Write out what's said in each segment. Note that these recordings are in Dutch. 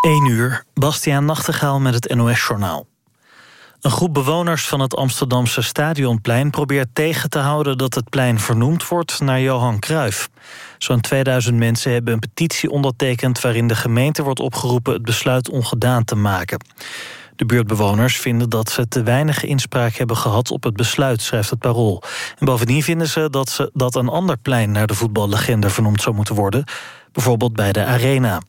1 uur, Bastiaan Nachtegaal met het NOS-journaal. Een groep bewoners van het Amsterdamse Stadionplein... probeert tegen te houden dat het plein vernoemd wordt naar Johan Cruijff. Zo'n 2000 mensen hebben een petitie ondertekend... waarin de gemeente wordt opgeroepen het besluit ongedaan te maken. De buurtbewoners vinden dat ze te weinig inspraak hebben gehad op het besluit, schrijft het Parool. En bovendien vinden ze dat, ze dat een ander plein naar de voetballegende vernoemd zou moeten worden, bijvoorbeeld bij de Arena.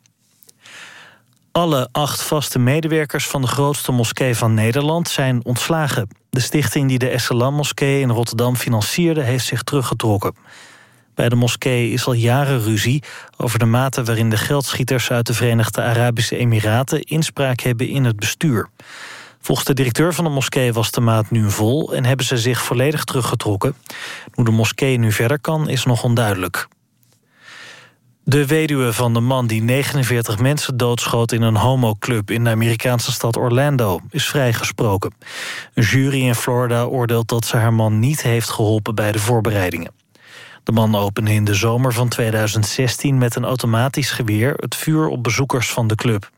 Alle acht vaste medewerkers van de grootste moskee van Nederland zijn ontslagen. De stichting die de Esselam-moskee in Rotterdam financierde... heeft zich teruggetrokken. Bij de moskee is al jaren ruzie over de mate waarin de geldschieters uit de Verenigde Arabische Emiraten inspraak hebben in het bestuur. Volgens de directeur van de moskee was de maat nu vol en hebben ze zich volledig teruggetrokken. Hoe de moskee nu verder kan is nog onduidelijk. De weduwe van de man die 49 mensen doodschoot in een homoclub in de Amerikaanse stad Orlando is vrijgesproken. Een jury in Florida oordeelt dat ze haar man niet heeft geholpen bij de voorbereidingen. De man opende in de zomer van 2016 met een automatisch geweer het vuur op bezoekers van de club.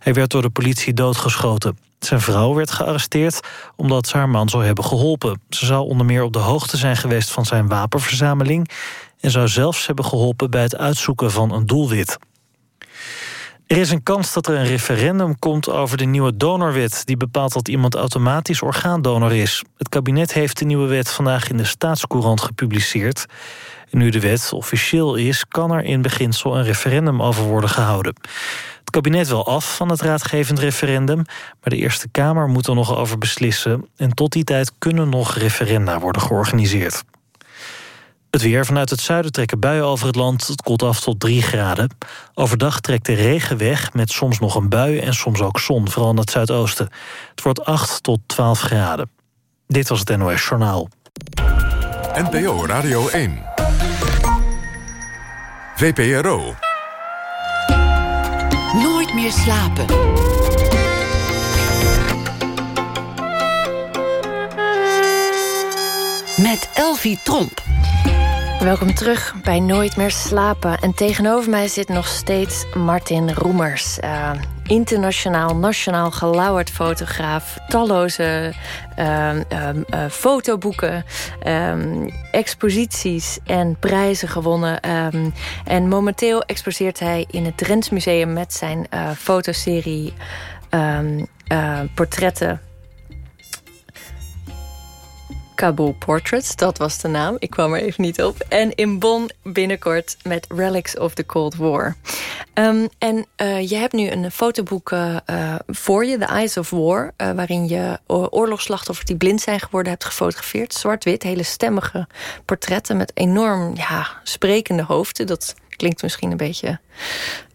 Hij werd door de politie doodgeschoten. Zijn vrouw werd gearresteerd omdat ze haar man zou hebben geholpen. Ze zou onder meer op de hoogte zijn geweest van zijn wapenverzameling en zou zelfs hebben geholpen bij het uitzoeken van een doelwit. Er is een kans dat er een referendum komt over de nieuwe donorwet... die bepaalt dat iemand automatisch orgaandonor is. Het kabinet heeft de nieuwe wet vandaag in de staatscourant gepubliceerd. Nu de wet officieel is, kan er in beginsel een referendum over worden gehouden. Het kabinet wil af van het raadgevend referendum... maar de Eerste Kamer moet er nog over beslissen... en tot die tijd kunnen nog referenda worden georganiseerd. Het weer vanuit het zuiden trekken buien over het land. Het koelt af tot 3 graden. Overdag trekt de regen weg met soms nog een bui en soms ook zon, vooral in het zuidoosten. Het wordt 8 tot 12 graden. Dit was het NOS Journaal. NPO Radio 1. VPRO. Nooit meer slapen. Met Elvie Tromp. Welkom terug bij Nooit meer slapen. En tegenover mij zit nog steeds Martin Roemers. Uh, internationaal, nationaal gelauwerd fotograaf. Talloze uh, uh, fotoboeken, ehm, exposities en prijzen gewonnen. Ehm, en momenteel exposeert hij in het Drents Museum... met zijn eh, fotoserie portretten Kabul Portraits, dat was de naam. Ik kwam er even niet op. En in Bonn binnenkort met Relics of the Cold War. Um, en uh, je hebt nu een fotoboek uh, voor je, The Eyes of War... Waarin je oorlogsslachtoffers die blind zijn geworden hebt gefotografeerd. Zwart-wit, hele stemmige portretten met enorm ja, sprekende hoofden. Dat klinkt misschien een beetje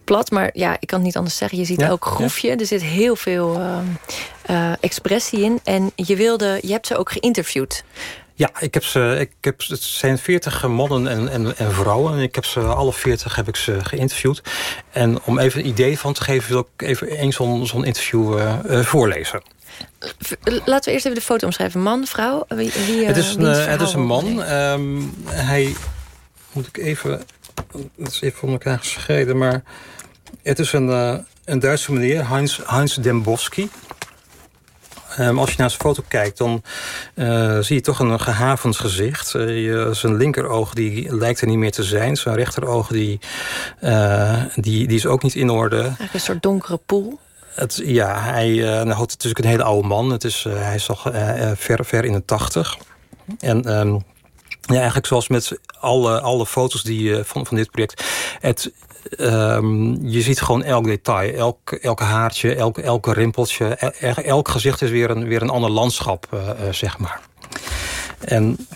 plat, maar ja, ik kan het niet anders zeggen. Je ziet elk groefje, er zit heel veel uh, expressie in. En je, wilde, je hebt ze ook geïnterviewd. Ja, ik heb ze, ik heb, het zijn veertig mannen en, en, en, vrouwen. En ik heb ze, alle veertig heb ik ze geïnterviewd. En om even een idee van te geven... wil ik even één zo'n zo'n interview uh, uh, voorlezen. Laten we eerst even de foto omschrijven. Man, vrouw? Wie, wie, het, is een, het is een man. Um, hij... Moet ik even... Dat is even voor elkaar gescheiden, maar... Het is een, uh, een Duitse meneer, Heinz, Heinz Dembowski. Um, als je naar zijn foto kijkt, dan uh, zie je toch een gehavend gezicht. Uh, zijn linkeroog die lijkt er niet meer te zijn. Zijn rechteroog die, uh, die, die is ook niet in orde. Eigenlijk een soort donkere poel. Het, ja, hij nou, het is natuurlijk een hele oude man. Het is, hij is al ver, ver in de tachtig. En um, ja, eigenlijk zoals met alle, alle foto's die, van, van dit project. Het, Um, je ziet gewoon elk detail. Elk, elke haartje, elk, elke rimpeltje. El, elk gezicht is weer een, weer een ander landschap, uh, uh, zeg maar. En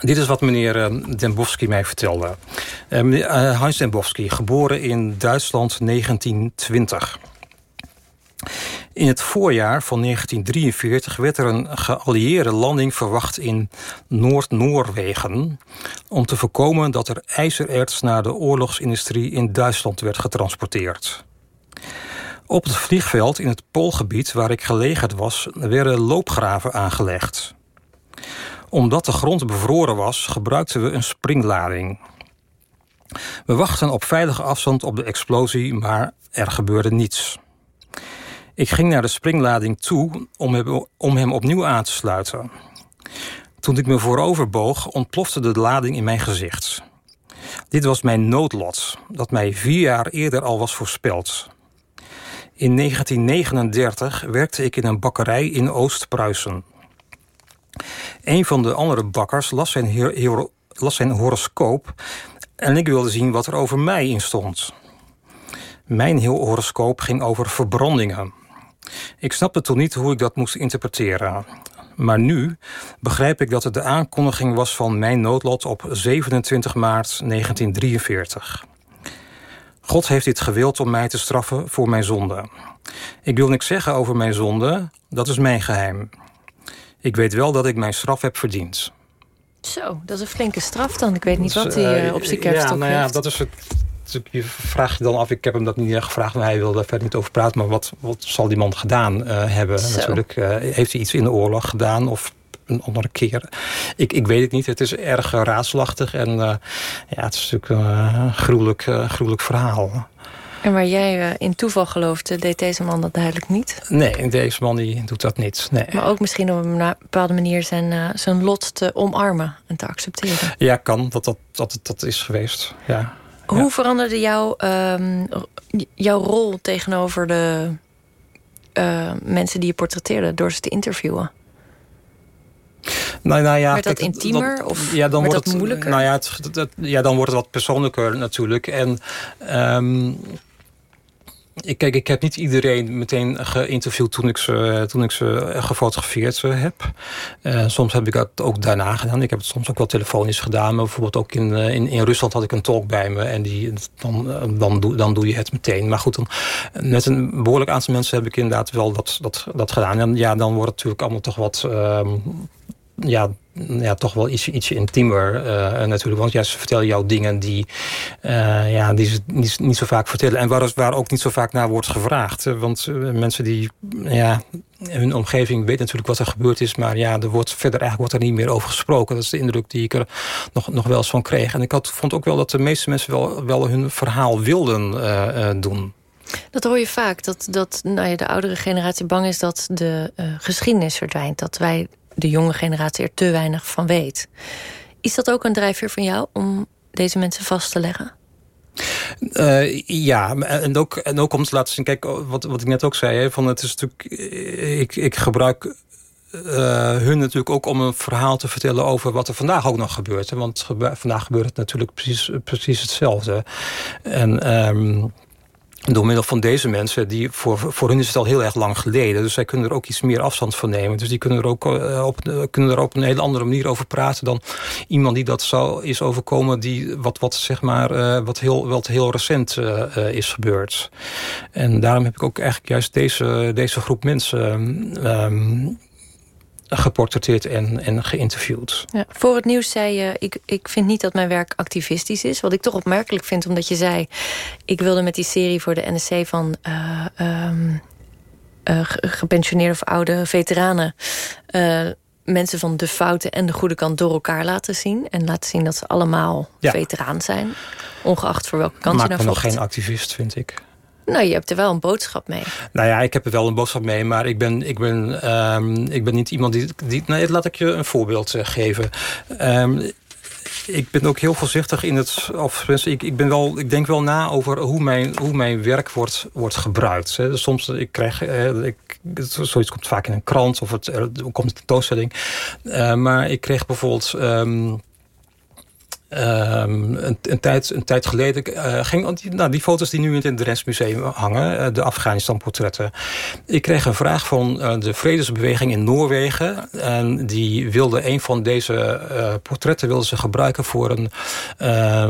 dit is wat meneer uh, Dembowski mij vertelde. meneer Hans Dembowski, geboren in Duitsland 1920. In het voorjaar van 1943 werd er een geallieerde landing verwacht in Noord-Noorwegen... om te voorkomen dat er ijzererts naar de oorlogsindustrie in Duitsland werd getransporteerd. Op het vliegveld in het Poolgebied waar ik gelegerd was... werden loopgraven aangelegd. Omdat de grond bevroren was, gebruikten we een springlading... We wachten op veilige afstand op de explosie, maar er gebeurde niets. Ik ging naar de springlading toe om hem, om hem opnieuw aan te sluiten. Toen ik me voorover boog, ontplofte de lading in mijn gezicht. Dit was mijn noodlot, dat mij vier jaar eerder al was voorspeld. In 1939 werkte ik in een bakkerij in Oost-Pruisen. Een van de andere bakkers las zijn, las zijn horoscoop en ik wilde zien wat er over mij in stond. Mijn heel horoscoop ging over verbrandingen. Ik snapte toen niet hoe ik dat moest interpreteren. Maar nu begrijp ik dat het de aankondiging was van mijn noodlot op 27 maart 1943. God heeft dit gewild om mij te straffen voor mijn zonde. Ik wil niks zeggen over mijn zonde, dat is mijn geheim. Ik weet wel dat ik mijn straf heb verdiend. Zo, dat is een flinke straf dan. Ik weet niet wat hij uh, op zijn kerststok ja, nou ja, heeft. dat is het. Je vraagt je dan af, ik heb hem dat niet gevraagd, maar hij wil daar verder niet over praten. Maar wat, wat zal die man gedaan uh, hebben? Zo. Natuurlijk, uh, heeft hij iets in de oorlog gedaan of een andere keer? Ik, ik weet het niet. Het is erg raadslachtig en ja, het is natuurlijk een gruwelijk, gruwelijk verhaal. En waar jij in toeval geloofde, deed deze man dat duidelijk niet? Nee, deze man die doet dat niet. Nee. Maar ook misschien op een bepaalde manier zijn, zijn lot te omarmen en te accepteren. Ja, kan. Dat dat, dat, dat is geweest. Ja. Hoe ja. veranderde jouw, um, jouw rol tegenover de uh, mensen die je portretteerde door ze te interviewen? Nou, nou ja, werd dat kijk, intiemer dat, of ja, dan wordt dat het, moeilijker? Nou ja, het, ja, dan wordt het wat persoonlijker natuurlijk. En um, ik, kijk, ik heb niet iedereen meteen geïnterviewd toen ik ze, toen ik ze gefotografeerd heb. Uh, soms heb ik dat ook daarna gedaan. Ik heb het soms ook wel telefonisch gedaan. Maar bijvoorbeeld ook in, in, in Rusland had ik een tolk bij me. En die, dan, dan, doe, dan doe je het meteen. Maar goed, dan, met een behoorlijk aantal mensen heb ik inderdaad wel dat, dat, dat gedaan. En ja, dan wordt het natuurlijk allemaal toch wat... Um, ja, ja, toch wel iets, ietsje intiemer uh, natuurlijk. Want ja, ze vertellen jou dingen die, uh, ja, die ze niet, niet zo vaak vertellen. En waar, waar ook niet zo vaak naar wordt gevraagd. Want uh, mensen die, ja, hun omgeving weet natuurlijk wat er gebeurd is. Maar ja, er wordt verder eigenlijk wordt er niet meer over gesproken. Dat is de indruk die ik er nog, nog wel eens van kreeg. En ik had, vond ook wel dat de meeste mensen wel, wel hun verhaal wilden doen. Dat hoor je vaak. Dat, dat nou ja, de oudere generatie bang is dat de geschiedenis verdwijnt. Dat wij de jonge generatie er te weinig van weet. Is dat ook een drijfveer van jou om deze mensen vast te leggen? Uh, ja, en ook, en ook om te laten zien, kijk, wat, wat ik net ook zei, hè, van het is natuurlijk, ik, ik gebruik hun natuurlijk ook om een verhaal te vertellen over wat er vandaag ook nog gebeurt. Hè, want vandaag gebeurt het natuurlijk precies, precies hetzelfde. En um, door middel van deze mensen, die voor, voor hun is het al heel erg lang geleden. Dus zij kunnen er ook iets meer afstand van nemen. Dus die kunnen er ook uh, op, kunnen er op een hele andere manier over praten dan iemand die dat zou is overkomen, die wat, wat zeg maar, uh, wat heel, wat heel recent is gebeurd. En daarom heb ik ook eigenlijk juist deze, deze groep mensen. Um, geportretteerd en, en geïnterviewd. Ja, voor het nieuws zei je, ik, ik vind niet dat mijn werk activistisch is. Wat ik toch opmerkelijk vind, omdat je zei... ik wilde met die serie voor de NSC van uh, um, uh, gepensioneerde of oude veteranen... Uh, mensen van de foute en de goede kant door elkaar laten zien. En laten zien dat ze allemaal ja. veteraan zijn. Ongeacht voor welke kant Maakt je naar me vocht. nog geen activist, vind ik. Nou, je hebt er wel een boodschap mee. Nou ja, ik heb er wel een boodschap mee, maar ik ben, ik ben, um, ik ben niet iemand die... die nee, laat ik je een voorbeeld uh, geven. Um, ik ben ook heel voorzichtig in het... Of, ik, ik, ben wel, ik denk wel na over hoe mijn, hoe mijn werk wordt, wordt gebruikt. Soms ik krijg uh, ik, zoiets komt vaak in een krant of het er komt een tentoonstelling. Uh, maar ik kreeg bijvoorbeeld... Um, Um, een, tijd, een tijd geleden uh, ging die, nou, die foto's die nu in het Drents hangen, uh, de Afghanistan-portretten. Ik kreeg een vraag van uh, de Vredesbeweging in Noorwegen. En die wilde een van deze portretten wilde ze gebruiken voor een,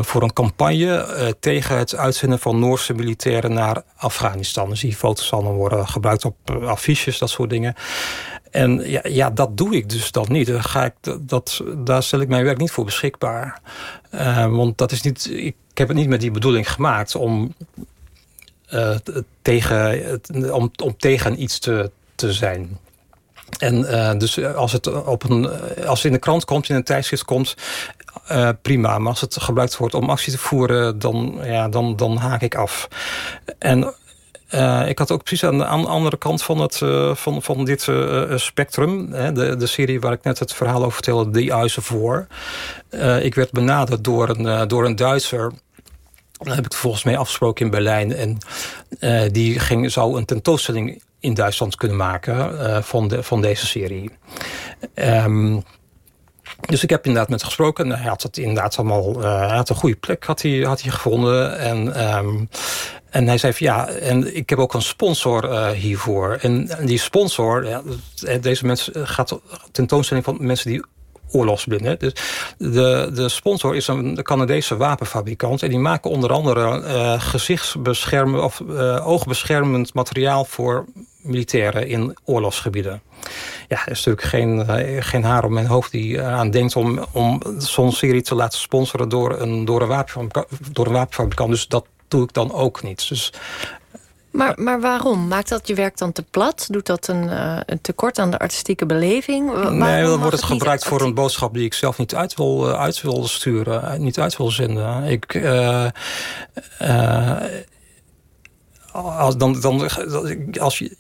voor een campagne tegen het uitzenden van Noorse militairen naar Afghanistan. Dus die foto's dan worden gebruikt op affiches, dat soort dingen. En ja, ja, dat doe ik dus dan niet. Daar, ga ik, dat, daar stel ik mijn werk niet voor beschikbaar. Uh, want dat is niet, ik heb het niet met die bedoeling gemaakt om, uh, tegen, om, om tegen iets te, te zijn. En uh, dus als het, op een, als in de krant komt, in een tijdschrift komt... prima. Maar als het gebruikt wordt om actie te voeren, dan, ja, dan, dan haak ik af. En uh, ik had ook precies aan de, andere kant van, het, uh, van, van dit uh, spectrum... Hè, de, de serie waar ik net het verhaal over vertelde, The Eyes of War. ik werd benaderd door een, door een Duitser... Daar heb ik volgens mij afgesproken in Berlijn. En die ging, zou een tentoonstelling in Duitsland kunnen maken van, de, van deze serie. Um, dus ik heb inderdaad met gesproken. En hij had het inderdaad allemaal. Uh, had een goede plek had hij, had hij gevonden. En, um, en hij zei ja, en ik heb ook een sponsor uh, hiervoor. En, die sponsor, ja, deze mensen gaat tentoonstelling van mensen die oorlogsblinden. Dus de, de sponsor is een Canadese wapenfabrikant. En die maken onder andere gezichtsbeschermend of oogbeschermend materiaal voor militairen in oorlogsgebieden. Ja, er is natuurlijk geen, uh, geen haar op mijn hoofd die eraan denkt om, om zo'n serie te laten sponsoren door een, door, een door een wapenfabrikant. Dus dat doe ik dan ook niet. Dus maar, maar waarom? Maakt dat je werk dan te plat? Doet dat een, uh, een tekort aan de artistieke beleving? Waarom nee, dan wordt het, gebruikt voor een boodschap die ik zelf niet uit wil, uh, uit wil sturen, niet uit wil zenden. Ik, als, dan, dan, als je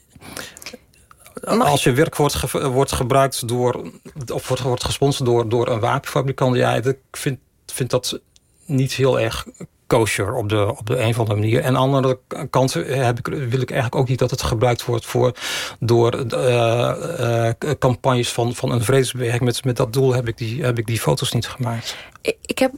als je werk wordt, ge, wordt gebruikt door, of wordt, wordt gesponsord door, door een wapenfabrikant, ja, ik vind, vind dat niet heel erg kosher op de, op de een of andere manier. En aan de andere kant heb ik, wil ik eigenlijk ook niet dat het gebruikt wordt voor, door uh, uh, campagnes van, van een vredesbeweging. Met, met dat doel heb ik, die, heb ik die foto's niet gemaakt. Ik, ik heb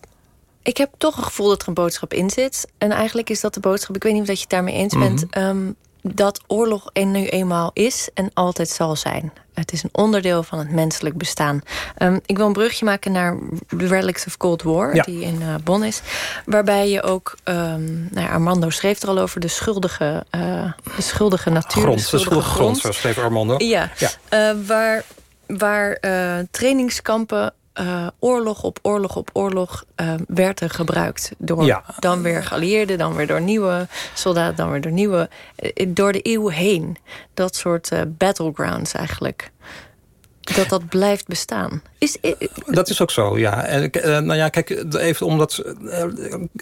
ik heb toch een gevoel dat er een boodschap in zit. En eigenlijk is dat de boodschap, ik weet niet of je het daarmee eens bent... Mm dat oorlog er nu eenmaal is en altijd zal zijn. Het is een onderdeel van het menselijk bestaan. Um, ik wil een brugje maken naar The Relics of Cold War, die in uh, Bonn is. Waarbij je ook, um, nou ja, Armando schreef er al over de schuldige, uh, de schuldige natuur. Grond, de schuldige, de schuldige grond, grond, schreef Armando. Ja, ja. Uh, waar, waar trainingskampen uh, oorlog op oorlog op oorlog uh, werd er gebruikt. Door ja. dan weer geallieerden, dan weer door nieuwe soldaten, dan weer door nieuwe. Uh, door de eeuw heen. Dat soort battlegrounds eigenlijk dat dat blijft bestaan. Is, dat is ook zo, ja. En, uh, nou ja, kijk, even omdat... Uh,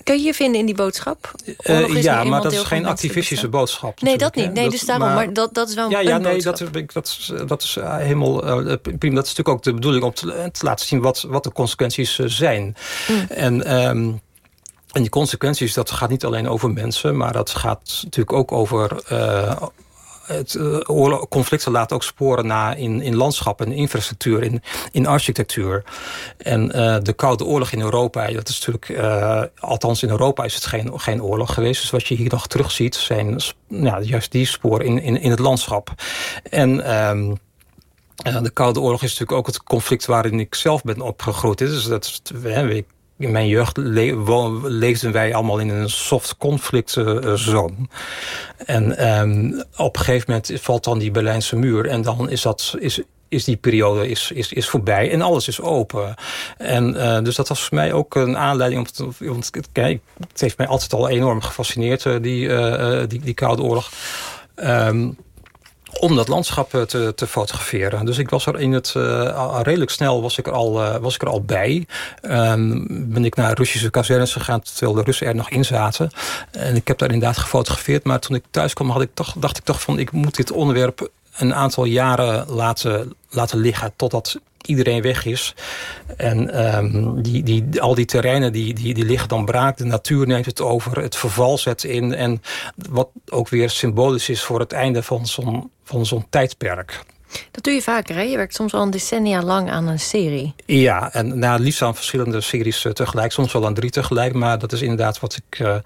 Kun je je vinden in die boodschap? Uh, ja, maar dat is geen activistische boodschap. Nee, dat niet. Nee, dat, dus daarom, maar, maar, dat, dat is wel ja, een Ja, nee, dat, dat, is, dat is helemaal prima. Dat is natuurlijk ook de bedoeling om te, te laten zien wat, wat de consequenties zijn. Mm. En... Um, en die consequenties, dat gaat niet alleen over mensen... maar dat gaat natuurlijk ook over, uh, het uh, conflicten laten ook sporen na in, in landschap en infrastructuur, in, in architectuur. En uh, de Koude Oorlog in Europa, dat is natuurlijk, uh, althans in Europa is het geen, geen oorlog geweest. Dus wat je hier nog terugziet, zijn ja, juist die sporen in, in, in het landschap. En... Um, de Koude Oorlog is natuurlijk ook het conflict waarin ik zelf ben opgegroeid. Dus dat, we, in mijn jeugd le leefden wij allemaal in een soft conflict uh, zone. En um, op een gegeven moment valt dan die Berlijnse muur. En dan is, dat, is, is die periode is, is, is voorbij en alles is open. En uh, dus dat was voor mij ook een aanleiding om te, want kijk, het heeft mij altijd al enorm gefascineerd, die, die, die Koude Oorlog. Um, om dat landschap eh, te, te, fotograferen. Dus ik was er in het uh, redelijk snel was ik er al, uh, was ik er al bij. Um, ben ik naar Russische kazernes gegaan terwijl de Russen er nog in zaten. En ik heb daar inderdaad gefotografeerd. Maar toen ik thuis kwam had ik toch, dacht ik toch van ik moet dit onderwerp een aantal jaren laten, laten liggen totdat iedereen weg is. En um, die, die, al die terreinen die, die, die liggen dan braak. De natuur neemt het over. Het verval zet in. En wat ook weer symbolisch is voor het einde van zo'n van zo'n tijdperk. Dat doe je vaker, hè? Je werkt soms al een decennia lang aan een serie. Ja, en nou, liefst aan verschillende series uh, tegelijk. Soms wel aan drie tegelijk. Maar dat is inderdaad wat ik, uh,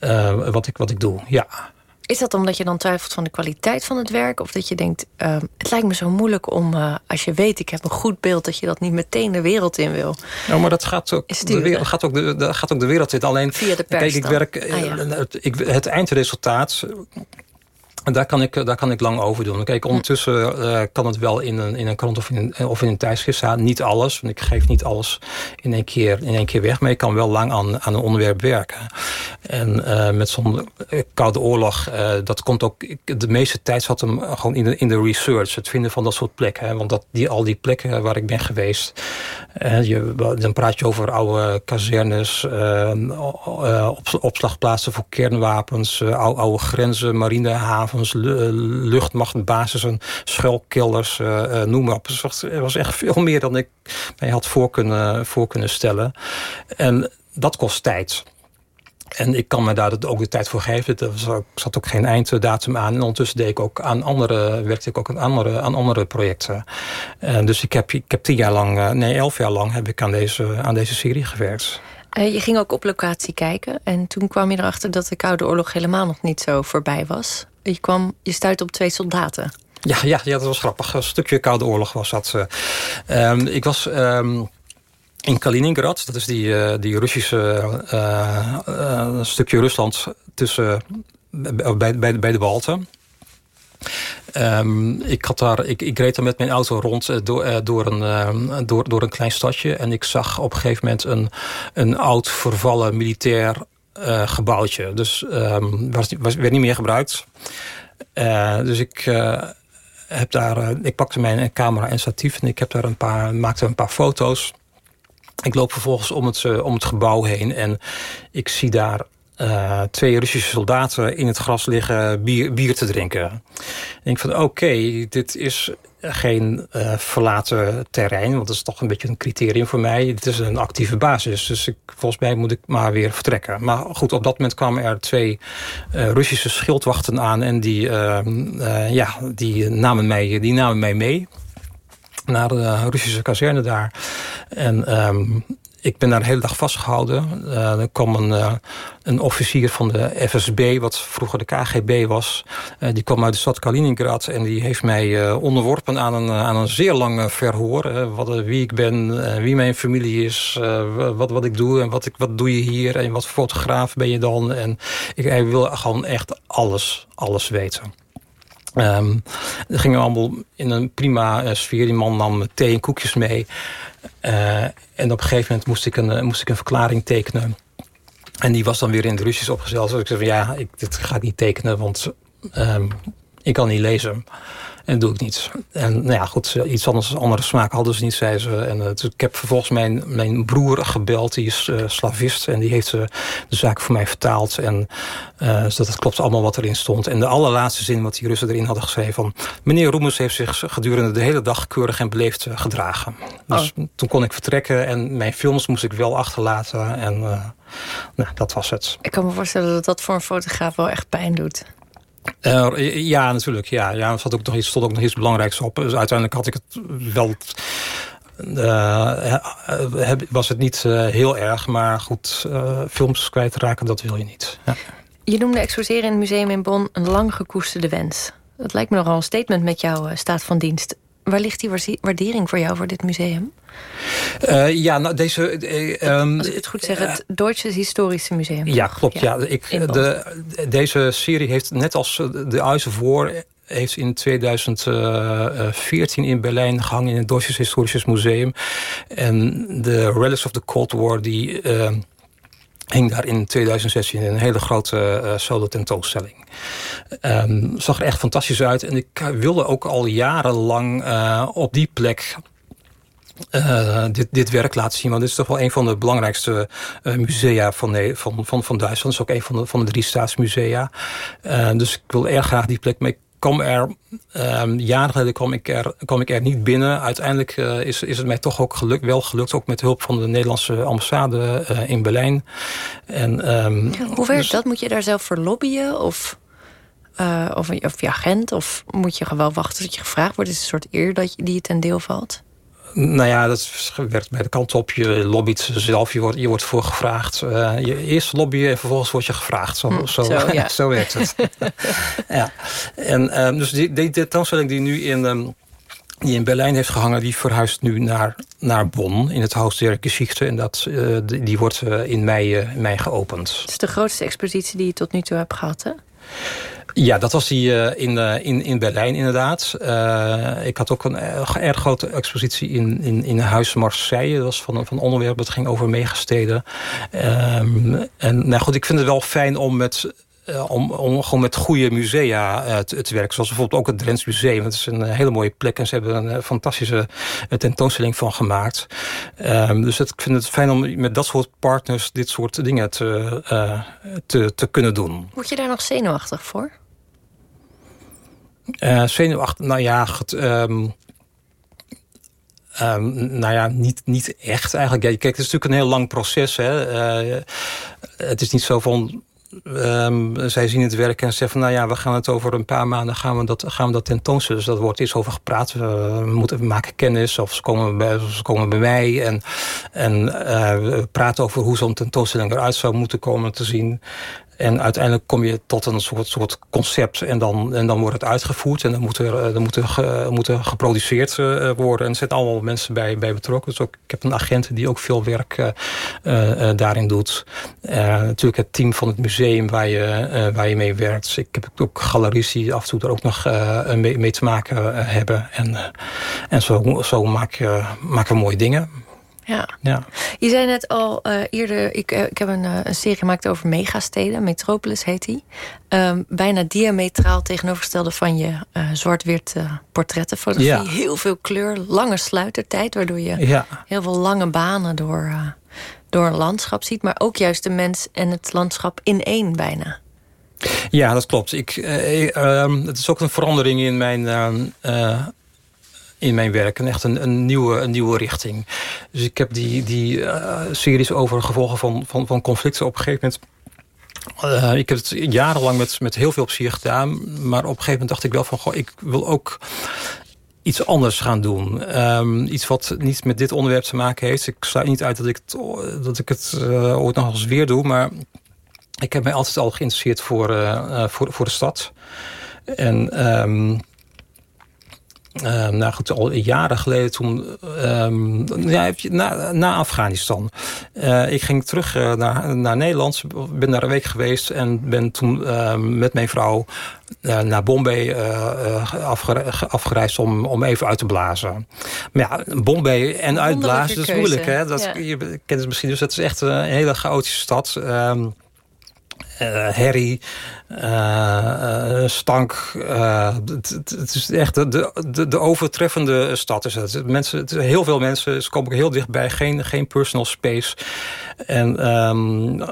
uh, wat ik, wat ik doe, ja. Is dat omdat je dan twijfelt van de kwaliteit van het werk? Of dat je denkt, uh, het lijkt me zo moeilijk om... Uh, als je weet, ik heb een goed beeld... dat je dat niet meteen de wereld in wil? Nou, maar dat gaat ook, de wereld, gaat ook, de, gaat ook de wereld in. Alleen, Via de pers kijk, ik werk, ah, ja. ik, het eindresultaat En daar kan, ik, daar kan ik lang over doen. Kijk, ondertussen uh, kan het wel in een, in een krant of in een, of in een tijdschrift staan. Niet alles, want ik geef niet alles in één keer, in één keer weg. Maar ik kan wel lang aan, aan een onderwerp werken. En uh, met zo'n Koude Oorlog, uh, dat komt ook... De meeste tijd zat hem gewoon in de, in de research. Het vinden van dat soort plekken. Hè, want dat, die, al die plekken waar ik ben geweest... je, dan praat je over oude kazernes... op, opslagplaatsen voor kernwapens... oude, oude grenzen, marinehavens havens, luchtmachtbasissen, schuilkelders, uh, noem maar op. Het was echt veel meer dan ik mij had voor kunnen, voor kunnen stellen. En dat kost tijd. En ik kan me daar ook de tijd voor geven. Er zat ook geen einddatum aan. En ondertussen deed ik ook aan andere, werkte ik ook aan andere, aan andere projecten. En dus ik heb, ik heb tien jaar lang, nee, elf jaar lang heb ik aan deze, aan deze serie gewerkt. je ging ook op locatie kijken. En toen kwam je erachter dat de Koude Oorlog helemaal nog niet zo voorbij was je, kwam, je stuit op twee soldaten. Ja, ja, dat was grappig. Een stukje Koude Oorlog was dat. Uh, ik was um, in Kaliningrad. Dat is die, uh, die Russische uh, stukje Rusland tussen, bij, bij, bij de Balten. Um, ik, had daar, ik, ik reed daar met mijn auto rond door, door, een, door, door een klein stadje. En ik zag op een gegeven moment een, een oud vervallen militair uh, gebouwtje. Dus um, was, was, werd niet meer gebruikt. Uh, dus ik uh, heb daar, ik pakte mijn camera en statief en ik heb daar een paar, maakte een paar foto's. Ik loop vervolgens om het, om het gebouw heen en ik zie daar uh, twee Russische soldaten in het gras liggen bier, bier te drinken. En ik denk van oké, dit is geen uh, verlaten terrein. Want dat is toch een beetje een criterium voor mij. Het is een actieve basis. Dus ik, volgens mij moet ik maar weer vertrekken. Maar goed, op dat moment kwamen er twee uh, Russische schildwachten aan. En die, uh, ja, die, namen mij, die namen mij mee naar de Russische kazerne daar. En um, ik ben daar de hele dag vastgehouden. Uh, er kwam een, uh, een officier van de FSB, wat vroeger de KGB was. Uh, die kwam uit de stad Kaliningrad en die heeft mij onderworpen aan een, aan een zeer lang verhoor. wat, wie ik ben, wie mijn familie is, wat, wat ik doe en wat, ik, wat doe je hier en wat fotograaf ben je dan. En ik, wil gewoon echt alles, alles weten. Um, gingen we allemaal in een prima sfeer. Die man nam thee en koekjes mee. Uh, en op een gegeven moment moest ik een, eh, moest ik een verklaring tekenen. En die was dan weer in het Russisch opgezeld. Dus ik zei van ja, ik, dit ga ik niet tekenen, want um, ik kan niet lezen. En doe ik niet. En nou ja, goed, iets anders, andere smaak hadden ze niet, zei ze. En uh, ik heb vervolgens mijn, mijn broer gebeld, die is uh, slavist. En die heeft uh, de zaak voor mij vertaald. En dus dat klopt allemaal wat erin stond. En de allerlaatste zin wat die Russen erin hadden geschreven van... meneer Roemers heeft zich gedurende de hele dag keurig en beleefd gedragen. Dus oh. toen kon ik vertrekken en mijn films moest ik wel achterlaten. En nou, dat was het. Ik kan me voorstellen dat dat voor een fotograaf wel echt pijn doet. Uh, ja, natuurlijk. Ja, ja, er stond ook nog iets, stond ook nog iets belangrijks op. Dus uiteindelijk had ik het wel... Uh, was het niet uh, heel erg, maar goed, films kwijtraken, dat wil je niet. Ja. Je noemde exposeren in het museum in Bonn een lang gekoesterde wens. Dat lijkt me nogal een statement met jouw staat van dienst. Waar ligt die waardering voor jou voor dit museum? Uh, ja, nou deze... Uh, um, Als ik het goed zeg, het Duitse Historische Museum. Ja, klopt. Ja. ik, de, deze serie heeft net als de Uizen voor heeft in 2014 in Berlijn gehangen in het Duitse Historisches Museum. En de Relics of the Cold War, die uh, hing daar in 2016 in een hele grote uh, solo tentoonstelling. Um, zag er echt fantastisch uit. En ik wilde ook al jarenlang uh, op die plek dit, dit werk laten zien. Want dit is toch wel een van de belangrijkste musea van, van, van, van Duitsland. Het is ook een van de, van de drie staatsmusea. Dus ik wil erg graag die plek mee kwam er, um, jaren geleden kwam ik, er, kwam ik er niet binnen. Uiteindelijk uh, is, is het mij toch ook gelukt, wel gelukt. Ook met hulp van de Nederlandse ambassade uh, in Berlijn. En, um, Hoe werkt dus, dat? Moet je daar zelf voor lobbyen? Of, uh, of, of je agent? Of moet je gewoon wachten tot je gevraagd wordt? Is het een soort eer dat je, die je ten deel valt? Nou ja, dat werkt bij de kant op. Je lobbyt zelf, je wordt, je wordt voor gevraagd. Uh, je eerst lobbyen en vervolgens word je gevraagd. Zo, hm, zo, zo, ja. zo werkt het. ja. En um, dus die, die, tentoonstelling die nu in... Um, die in Berlijn heeft gehangen, die verhuist nu naar, naar Bonn... in het Haus der Geschichte. En dat, uh, die, die, wordt uh, in, mei, mei geopend. Het is de grootste expositie die je tot nu toe hebt gehad, hè? Ja, dat was die uh, in, uh, in, in Berlijn inderdaad. Uh, ik had ook een erg grote expositie in, in, in Huis Marseille. Dat was van, van onderwerp, dat ging over megasteden. Um, en nou goed, ik vind het wel fijn om met om, om gewoon met goede musea te, werken. Zoals bijvoorbeeld ook het Drents Museum. Het is een hele mooie plek en ze hebben een fantastische tentoonstelling van gemaakt. Um, dus het, ik vind het fijn om met dat soort partners dit soort dingen te, te, te kunnen doen. Word je daar nog zenuwachtig voor? Zenuwachtig, nou ja, um, Um, nou ja, niet, niet echt eigenlijk. Kijk, het is natuurlijk een heel lang proces. Hè. Uh, het is niet zo van Um, zij zien het werk en zeggen van... nou ja, we gaan het over een paar maanden gaan we dat, gaan we dat tentoonstellen. Dus dat wordt iets over gepraat. We, moeten, we maken kennis of ze komen bij, ze komen bij mij. En, en uh, praten over hoe zo'n tentoonstelling eruit zou moeten komen te zien. En uiteindelijk kom je tot een soort, soort concept en dan, en dan wordt het uitgevoerd. En dan moet er, eh, dan moet er, er geproduceerd uh, worden. En er zitten allemaal mensen bij, bij betrokken. Dus ik heb een agent die ook veel werk uh, daarin doet. natuurlijk het team van het museum waar je, waar je mee werkt. Ik heb ook galeries die af en toe er ook nog mee, mee, te maken hebben. En, en zo, zo maak je, maken we mooie dingen. Ja. ja. Je zei net al uh, eerder, ik, uh, ik heb een, uh, een, serie gemaakt over megasteden. Metropolis heet die. Um, bijna diametraal tegenovergestelde van je zwart-wit portrettenfotografie. Ja. Heel veel kleur, lange sluitertijd. Waardoor je ja. heel veel lange banen door, door een landschap ziet. Maar ook juist de mens en het landschap in één bijna. Ja, dat klopt. Ik, ehm, het is ook een verandering in mijn ehm, in mijn werk. En echt een, een, nieuwe, een nieuwe richting. Dus ik heb die, die uh, series over gevolgen van, van, van conflicten op een gegeven moment... Uh, ik heb het jarenlang met, met heel veel plezier gedaan. Maar op een gegeven moment dacht ik wel van... Goh, ik wil ook iets anders gaan doen. Um, iets wat niet met dit onderwerp te maken heeft. Ik sluit niet uit dat ik het, dat ik het uh, ooit nog eens weer doe. Maar ik heb mij altijd al geïnteresseerd voor, voor, voor de stad. En... Um, uh, nou goed, al jaren geleden toen, um, ja, na, na Afghanistan. Uh, ik ging terug uh, naar, naar Nederland, ben daar een week geweest en ben toen ehm, met mijn vrouw naar Bombay afgereisd om, om even uit te blazen. Maar ja, Bombay en uitblazen, dat is moeilijk. Hè? Dat, ja. Je kent het misschien, dus het is echt een hele chaotische stad. Um, herrie, uh, stank. het, is echt de, de, de, overtreffende stad. Is het. Mensen, het is heel veel mensen, ze komen heel dichtbij. Geen, geen personal space. En um,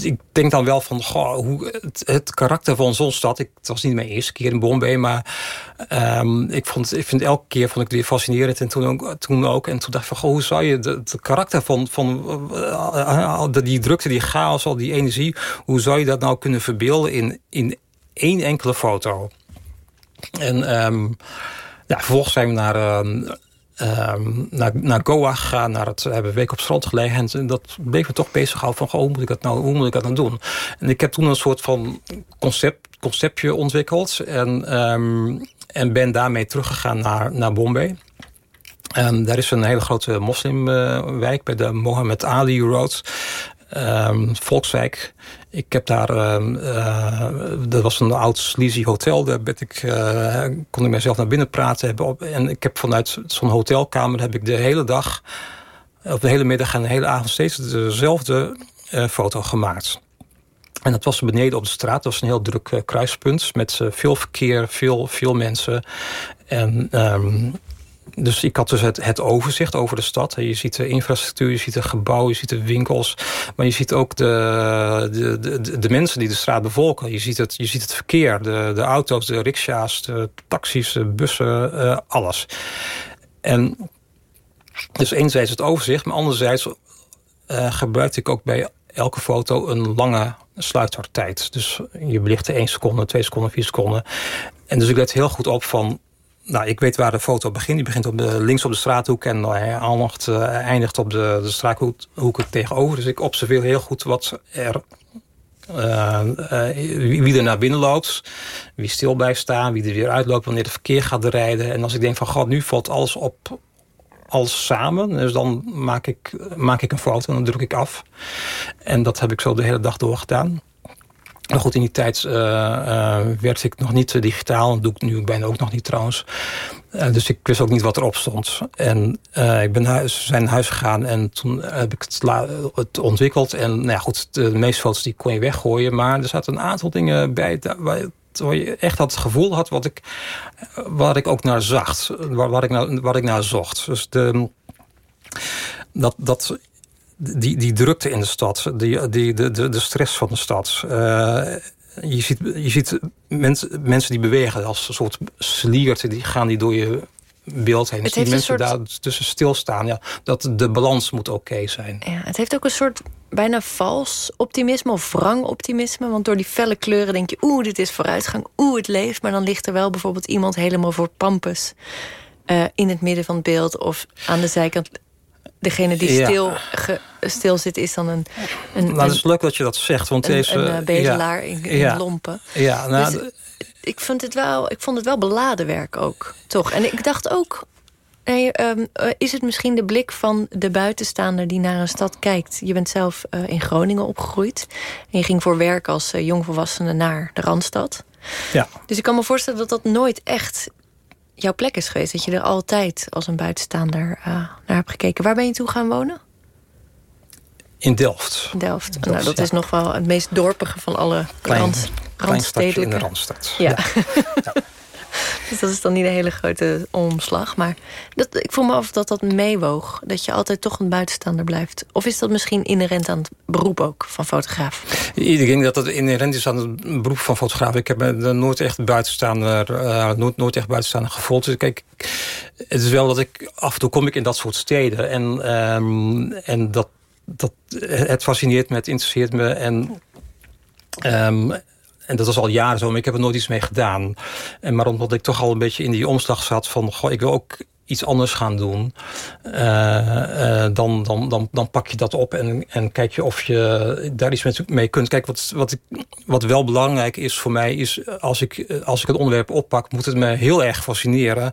ik denk dan wel van goh, hoe het, het, karakter van zo'n stad. Ik, het was niet mijn eerste keer in Bombay, maar um, ik, vond, ik vind elke keer vond ik het weer fascinerend. En toen ook. Toen, ook, en toen dacht ik van goh, hoe zou je het karakter van, van uh, die drukte, die chaos, al die energie, hoe zou je dat nou kunnen verbeelden in, in één enkele foto? En um, ja, vervolgens zijn we naar. Uh, um, naar, naar Goa gegaan, naar het, hebben een week op strand gelegen. En dat bleef me toch bezighouden van, hoe, moet ik dat nou, hoe moet ik dat nou doen? En ik heb toen een soort van concept, conceptje ontwikkeld. En, um, en ben daarmee teruggegaan naar, naar Bombay. En daar is een hele grote moslimwijk uh, bij de Mohammed Ali Road. Um, Volkswijk. Ik heb daar, uh, dat was een oud sleazy hotel. Daar ben ik, uh, kon ik mezelf naar binnen praten. Hebben en ik heb vanuit zo'n hotelkamer heb ik de hele dag, of de hele middag en de hele avond steeds dezelfde uh, foto gemaakt. En dat was beneden op de straat. Dat was een heel druk kruispunt met veel verkeer, veel, veel mensen. En um, dus ik had dus het, het, overzicht over de stad. Je ziet de infrastructuur, je ziet de gebouwen, je ziet de winkels. Maar je ziet ook de, de, de, de mensen die de straat bevolken. Je ziet het, je ziet het verkeer, de, de auto's, de riksja's, de taxis, de bussen, uh, alles. En dus enerzijds het overzicht, maar anderzijds uh, gebruikte ik ook bij elke foto een lange sluitertijd. Dus je belichtte één seconde, twee seconden, vier seconden. En dus ik let heel goed op van nou, ik weet waar de foto begint. Die begint op de, links op de straathoek en hij aandacht, uh, eindigt op de, de straathoek tegenover. Dus ik observeer heel goed wat er uh, wie er naar binnen loopt, wie stil blijft staan, wie er weer uitloopt wanneer het verkeer gaat rijden. En als ik denk van god, nu valt alles op alles samen. Dus dan maak ik, maak ik een foto en dan druk ik af. En dat heb ik zo de hele dag door gedaan. Maar goed, in die tijd uh, uh, werkte ik nog niet digitaal. Dat doe ik nu bijna ook nog niet trouwens. Uh, dus ik wist ook niet wat erop stond. En ik ben naar zijn huis gegaan en toen heb ik het, het, ontwikkeld. En nou ja, goed, de meeste foto's die kon je weggooien. Maar er zaten een aantal dingen bij waar, je echt dat gevoel had wat ik, waar ik ook naar zag. Waar, ik, naar, waar ik naar zocht. Dus de, dat, dat die, die drukte in de stad, die, die, de, de, de stress van de stad. Uh, je ziet, je ziet mensen, mensen die bewegen als een soort slierten, die gaan die door je beeld heen. Dus die mensen soort... daar tussen stilstaan. Ja, dat de balans moet oké zijn. Ja, het heeft ook een soort bijna vals optimisme of wrang optimisme. Want door die felle kleuren denk je, oeh, dit is vooruitgang, oeh, het leeft. Maar dan ligt er wel bijvoorbeeld iemand helemaal voor pampus... Uh, in het midden van het beeld of aan de zijkant degene die stil, ge, stil zit is dan een... een nou, het is leuk dat je dat zegt. Want een, deze, een, bedelaar in, in ja, lompen. Ja, nou, dus, ik, vond het wel, ik vond het wel beladen werk ook, toch? En ik dacht ook... Nee, um, is het misschien de blik van de buitenstaander die naar een stad kijkt? Je bent zelf uh, in Groningen opgegroeid. En je ging voor werk als uh, jongvolwassene naar de Randstad. Ja. Dus ik kan me voorstellen dat dat nooit echt jouw plek is geweest. Dat je er altijd als een buitenstaander uh, naar hebt gekeken. Waar ben je toe gaan wonen? In Delft. In Delft. Delft nou, dat ja. is nog wel het meest dorpige van alle Klein, rand, randstedelijke. in de Randstad. Ja. ja. dus dat is dan niet een hele grote omslag. Maar dat, ik voel me af dat dat meewoog. Dat je altijd toch een buitenstaander blijft. Of is dat misschien inherent aan het beroep ook van fotograaf? Ik denk dat het inherent is aan het beroep van fotograaf. Ik heb me nooit echt buitenstaander, uh, nooit, nooit echt buitenstaander gevoeld. Dus kijk, het is wel dat ik af en toe kom ik in dat soort steden. En, um, en dat, dat, het fascineert me, het interesseert me. En Um, en dat was al jaren zo, maar ik heb er nooit iets mee gedaan. En maar omdat ik toch al een beetje in die omslag zat van... Goh, ik wil ook iets anders gaan doen... Uh, uh, dan, dan, dan, dan pak je dat op en, en kijk je of je daar iets mee kunt. Kijk, wat, wat, ik, wat wel belangrijk is voor mij... is als ik, als ik het onderwerp oppak, moet het me heel erg fascineren.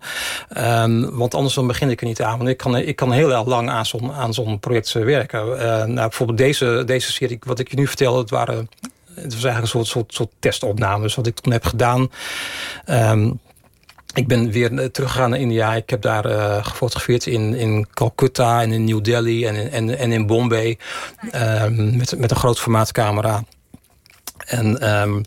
Um, want anders dan begin ik er niet aan. Want ik kan, ik kan heel erg lang aan zo'n zo'n project werken. Uh, nou, bijvoorbeeld deze, deze serie, wat ik je nu vertel... het waren het was eigenlijk een soort, soort, soort testopnames wat ik toen heb gedaan. Um, ik ben weer teruggegaan naar India. Ik heb daar uh, gefotografeerd in, in Calcutta en in New Delhi en in, en, en in Bombay. Um, met, met een groot formaatcamera. En um,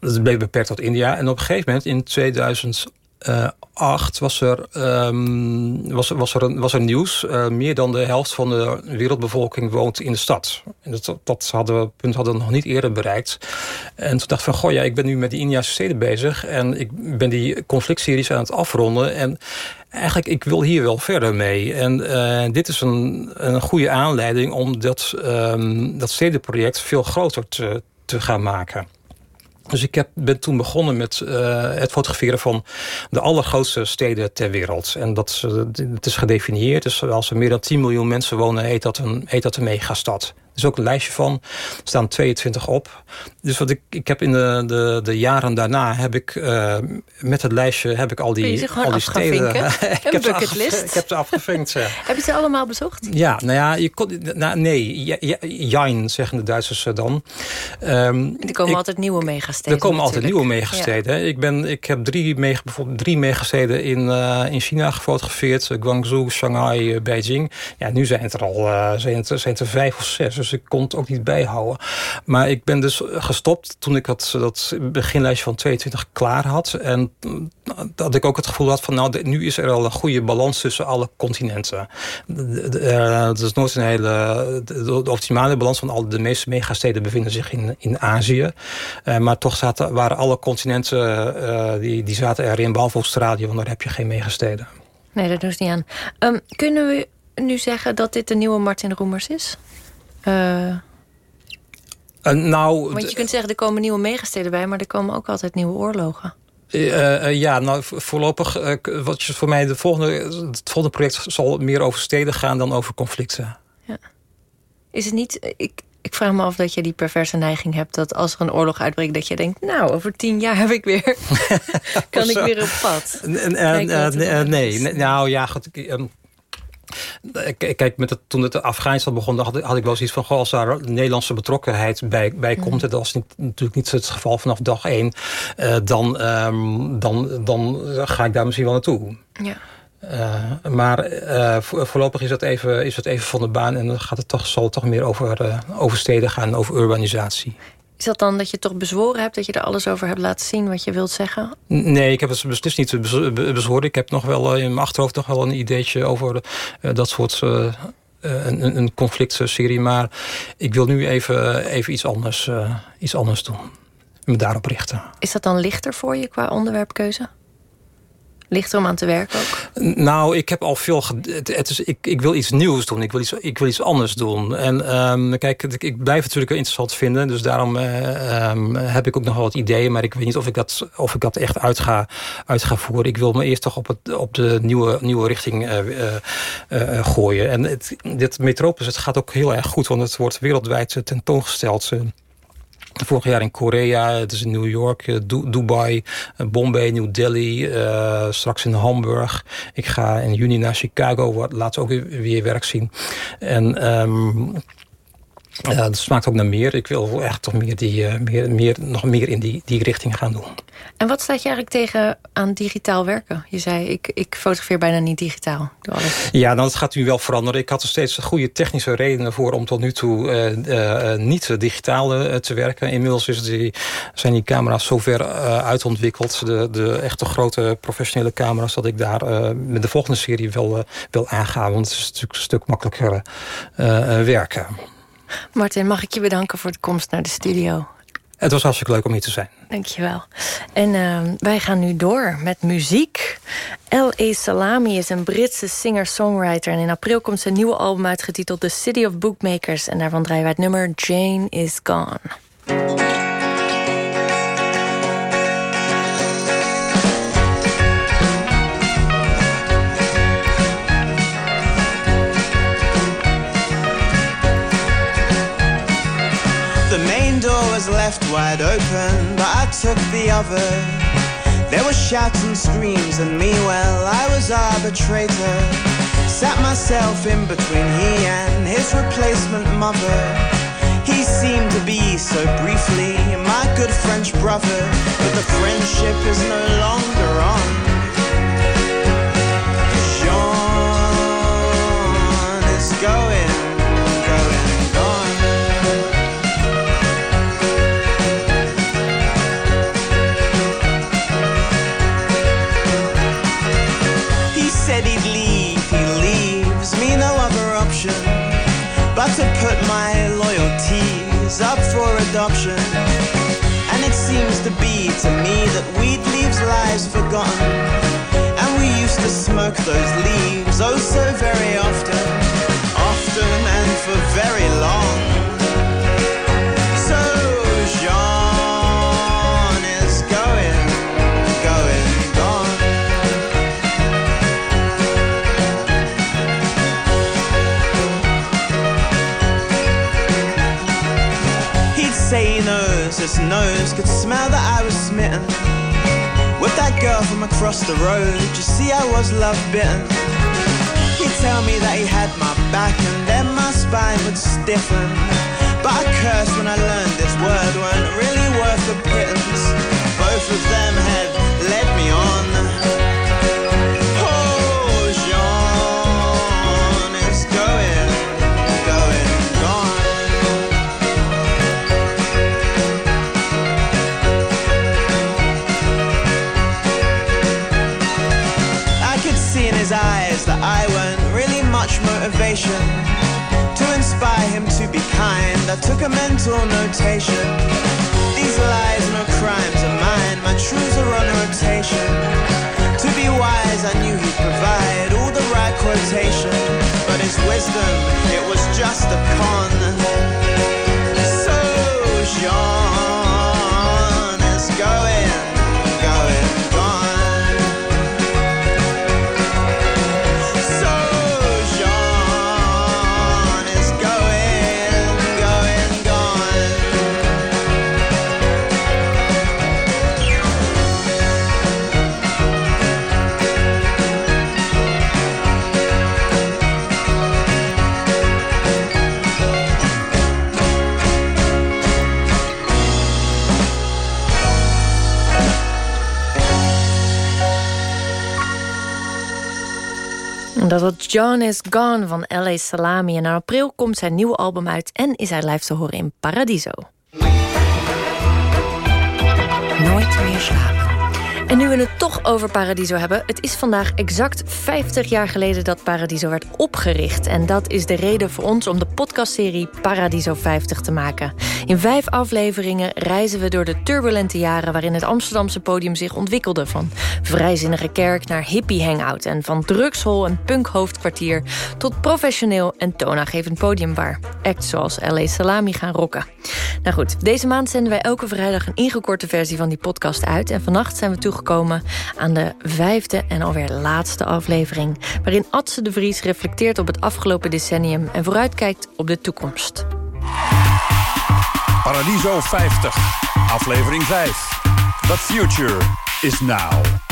dat bleef beperkt tot India. En op een gegeven moment in 2000 uh, acht was er, um, was, was, er, was er nieuws. Uh, meer dan de helft van de wereldbevolking woont in de stad. En dat, dat hadden we, punt hadden we nog niet eerder bereikt. En toen dacht ik van, goh ja, ik ben nu met die Indiase steden bezig. En ik ben die conflictseries aan het afronden. En eigenlijk, ik wil hier wel verder mee. En uh, dit is een, een goede aanleiding om dat, um, dat stedenproject veel groter te, te gaan maken. Dus ik heb, ben toen begonnen met uh, het fotograferen van de allergrootste steden ter wereld. En dat is, het is gedefinieerd. Dus als er meer dan 10 miljoen mensen wonen, heet dat een, heet dat een megastad is ook een lijstje van. Er staan 22 op. Dus wat ik, ik heb in de, de, de jaren daarna heb ik uh, met het lijstje heb ik al die, al die steden. ik, heb ze afge, ik heb ze afgevinkt. heb je ze allemaal bezocht? Ja, nou ja, je kon, nou, nee, Jain zeggen de Duitsers dan. Um, er komen ik, altijd nieuwe megasteden. Er komen altijd nieuwe megasteden. Ja. Ik, ben, ik heb drie, mega, bijvoorbeeld drie megasteden in, uh, in China gefotografeerd. Guangzhou, Shanghai, Beijing. Ja, nu zijn het er al uh, zijn het, zijn het er vijf of zes. Dus ik kon het ook niet bijhouden. Maar ik ben dus gestopt toen ik dat, dat beginlijstje van 22 klaar had. En dat ik ook het gevoel had van... nou, nu is er al een goede balans tussen alle continenten. Het is nooit een hele... De optimale balans van al de meeste megasteden bevinden zich in, in Azië. Uh, maar toch zaten, waren alle continenten... Uh, die, die zaten erin, behalve Australië... want daar heb je geen megasteden. Nee, dat doet niet aan. Um, kunnen we nu zeggen dat dit de nieuwe Martin Roemers is? Uh, uh, nou, want je kunt zeggen, er komen nieuwe megasteden bij... maar er komen ook altijd nieuwe oorlogen. Uh, ja, nou voorlopig, wat je voor mij de volgende, het volgende project zal meer over steden gaan dan over conflicten. Ja. Is het niet, ik, ik vraag me af dat je die perverse neiging hebt dat als er een oorlog uitbreekt, dat je denkt, nou, over tien jaar heb ik weer, kan ik weer op pad. nee, nee, nou ja, goed, kijk, met het, toen het Afghanistan begon, had, had ik wel zoiets van... Goh, als daar Nederlandse betrokkenheid bij, bij mm. komt... dat was niet, natuurlijk niet het geval vanaf dag één... Uh, dan, um, dan, dan ga ik daar misschien wel naartoe. Ja. Uh, maar uh, voorlopig is dat, even, is dat even van de baan... en dan gaat het toch, zal het toch meer over, over steden gaan, over urbanisatie. Is dat dan dat je toch bezworen hebt, dat je er alles over hebt laten zien wat je wilt zeggen? Nee, ik heb het beslist niet bezworen. Ik heb nog wel in mijn achterhoofd nog wel een ideetje over dat soort een, een conflictserie. Maar ik wil nu even, even iets, anders, iets anders doen. Me daarop richten. Is dat dan lichter voor je qua onderwerpkeuze? Lichter om aan te werken ook? Nou, ik heb al veel... Het, is, ik, ik wil iets nieuws doen. Ik wil iets, ik wil iets anders doen. En um, kijk, ik blijf het natuurlijk interessant vinden. Dus daarom uh, um, heb ik ook nog wel wat ideeën. Maar ik weet niet of ik dat, of ik dat echt uit ga, uit voeren. Ik wil me eerst toch op, het, op de nieuwe, nieuwe richting uh, uh, gooien. En het, dit Metropolis, het gaat ook heel erg goed. Want het wordt wereldwijd tentoongesteld... Vorig jaar in Korea, het is in New York, eh, Dubai, eh, Bombay, New Delhi, uh, straks in Hamburg. Ik ga in juni naar Chicago, laat ook weer werk zien. En um, ja, het smaakt ook naar meer. Ik wil echt toch meer die, uh, meer, meer, nog meer in die, die richting gaan doen. En wat staat je eigenlijk tegen aan digitaal werken? Je zei, ik, ik fotografeer bijna niet digitaal. Doe alles. Ja, nou, dat gaat nu wel veranderen. Ik had er steeds goede technische redenen voor... om tot nu toe uh, uh, niet digitaal te werken. Inmiddels is die, zijn die camera's zo ver uitontwikkeld. De, de echte grote professionele camera's... dat ik daar met de volgende serie wel, wel aanga. Want het is natuurlijk een stuk makkelijker werken. Martin, mag ik je bedanken voor de komst naar de studio. Het was hartstikke leuk om hier te zijn. Dankjewel. En uh, wij gaan nu door met muziek. L.A. Salami is een Britse singer-songwriter... en in april komt zijn nieuwe album uitgetiteld The City of Bookmakers... en daarvan draaien wij het nummer Jane is Gone. Left wide open, but I took the other. There were shouts and screams, and me, well, I was arbitrator. Sat myself in between he and his replacement mother. He seemed to be so briefly my good French brother, but the friendship is no longer on. Jean is going. To me that weed leaves lives forgotten. And we used to smoke those leaves oh so very often, often and for very long. So Jean is going, going gone. He'd say he his nose could smell that I was smitten with that girl from across the road. You see, I was love bitten. He'd tell me that he had my back and then my spine would stiffen. But I cursed when I learned this word weren't really worth a pittance. Both of them had led me on. Motivation to inspire him to be kind. I took a mental notation. These lies, no crimes are mine. Dat John is Gone van L.A. Salami. En in april komt zijn nieuwe album uit en is hij live te horen in Paradiso. Nooit meer slapen. En nu we het toch over Paradiso hebben... het is vandaag exact 50 jaar geleden dat Paradiso werd opgericht. En dat is de reden voor ons om de podcastserie Paradiso 50 te maken. In vijf afleveringen reizen we door de turbulente jaren... waarin het Amsterdamse podium zich ontwikkelde. Van vrijzinnige kerk naar hippie hangout... en van drugshol en punkhoofdkwartier... tot professioneel en toonaangevend podium... waar acts zoals L.A. Salami gaan rocken. Nou goed, deze maand zenden wij elke vrijdag... een ingekorte versie van die podcast uit. En vannacht zijn we toegekomen toegekomen aan de vijfde en alweer laatste aflevering... waarin Adse de Vries reflecteert op het afgelopen decennium... en vooruitkijkt op de toekomst. Paradiso 50, aflevering 5. The future is now.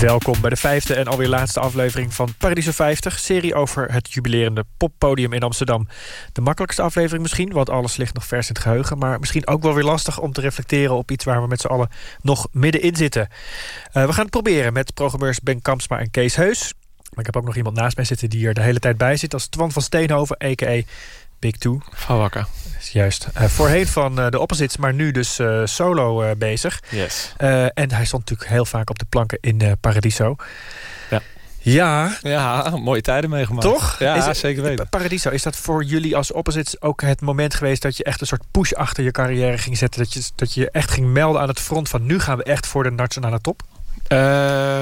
Welkom bij de vijfde en alweer laatste aflevering van Paradiso 50... serie over het jubilerende poppodium in Amsterdam. De makkelijkste aflevering misschien, want alles ligt nog vers in het geheugen... maar misschien ook wel weer lastig om te reflecteren op iets... waar we met z'n allen nog middenin zitten. Uh, we gaan het proberen met programmeurs Ben Kampsma en Kees Heus. Maar ik heb ook nog iemand naast mij zitten die er de hele tijd bij zit... als Twan van Steenhoven, a.k.a. Big Two. Van Wakker. Juist. Uh, voorheen van uh, de Opposites, maar nu dus uh, solo bezig. Yes. en hij stond natuurlijk heel vaak op de planken in Paradiso. Ja. Ja. Ja, mooie tijden meegemaakt. Toch? Ja, is het, zeker weten. Paradiso, is dat voor jullie als Opposites ook het moment geweest... dat je echt een soort push achter je carrière ging zetten? Dat je, dat je echt ging melden aan het front van... nu gaan we echt voor de nationale top? Uh,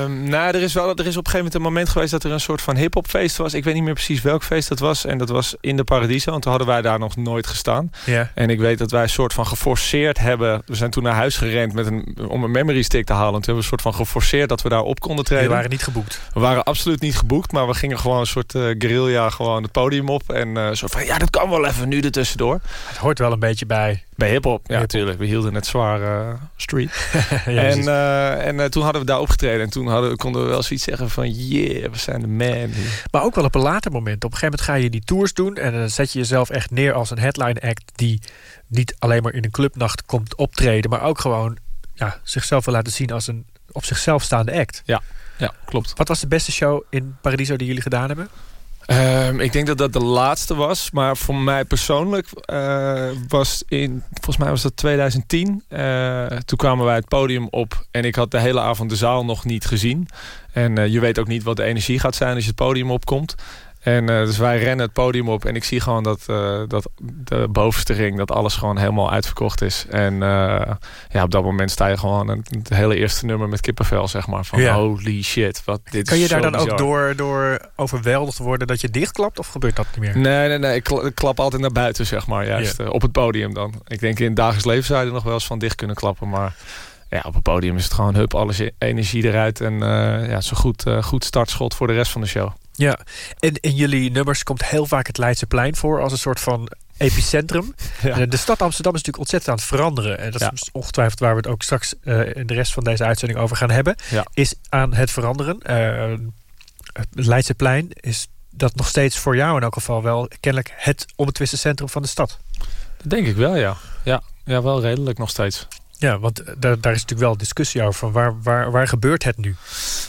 nou, er is, wel, er is op een gegeven moment een moment geweest dat er een soort van hip-hop-feest was. Ik weet niet meer precies welk feest dat was. En dat was in de Paradiso, want toen hadden wij daar nog nooit gestaan. Yeah. En ik weet dat wij een soort van geforceerd hebben. We zijn toen naar huis gerend met een, om een memory stick te halen. En toen hebben we een soort van geforceerd dat we daar op konden treden. We waren niet geboekt. We waren absoluut niet geboekt, maar we gingen gewoon een soort uh, guerrilla gewoon het podium op. En uh, zo van, ja, dat kan wel even nu ertussendoor. Het hoort wel een beetje bij bij hip-hop, ja, natuurlijk. We hielden het zwaar uh, street. ja, en uh, en uh, toen hadden we daar opgetreden. En toen hadden, konden we wel zoiets zeggen van... Yeah, we zijn de man. Maar ook wel op een later moment. Op een gegeven moment ga je die tours doen... en dan zet je jezelf echt neer als een headline act... die niet alleen maar in een clubnacht komt optreden... maar ook gewoon ja, zichzelf wil laten zien als een op zichzelf staande act. Ja, ja klopt. Wat was de beste show in Paradiso die jullie gedaan hebben? Um, ik denk dat dat de laatste was. Maar voor mij persoonlijk uh, was in... Volgens mij was dat 2010. Uh, toen kwamen wij het podium op. En ik had de hele avond de zaal nog niet gezien. En uh, je weet ook niet wat de energie gaat zijn als je het podium opkomt. En uh, dus wij rennen het podium op en ik zie gewoon dat, uh, dat de bovenste ring, dat alles gewoon helemaal uitverkocht is. En uh, ja, op dat moment sta je gewoon het, het hele eerste nummer met kippenvel, zeg maar. Van Ja. holy shit, wat dit Kan is je daar dan bizar. ook door, door overweldigd worden dat je dichtklapt? Of gebeurt dat niet meer? Nee, nee, nee. Ik, kla- ik klap altijd naar buiten, zeg maar. Juist eh, op het podium dan. Ik denk in het dagelijks leven zou je er nog wel eens van dicht kunnen klappen. Maar ja, op het podium is het gewoon hup, alles e- energie eruit. En eh, ja, zo goed, eh, goed startschot voor de rest van de show. Ja, en in jullie nummers komt heel vaak het Leidseplein voor als een soort van epicentrum. Ja. De stad Amsterdam is natuurlijk ontzettend aan het veranderen. En dat Ja. is ongetwijfeld waar we het ook straks eh, in de rest van deze uitzending over gaan hebben. Ja. Is aan het veranderen. Eh, het Leidseplein is dat nog steeds voor jou in elk geval wel kennelijk het onbetwiste centrum van de stad. Dat denk ik wel, ja. Ja, ja wel redelijk nog steeds. Ja, want eh, daar, daar is natuurlijk wel discussie over van waar, waar, waar gebeurt het nu?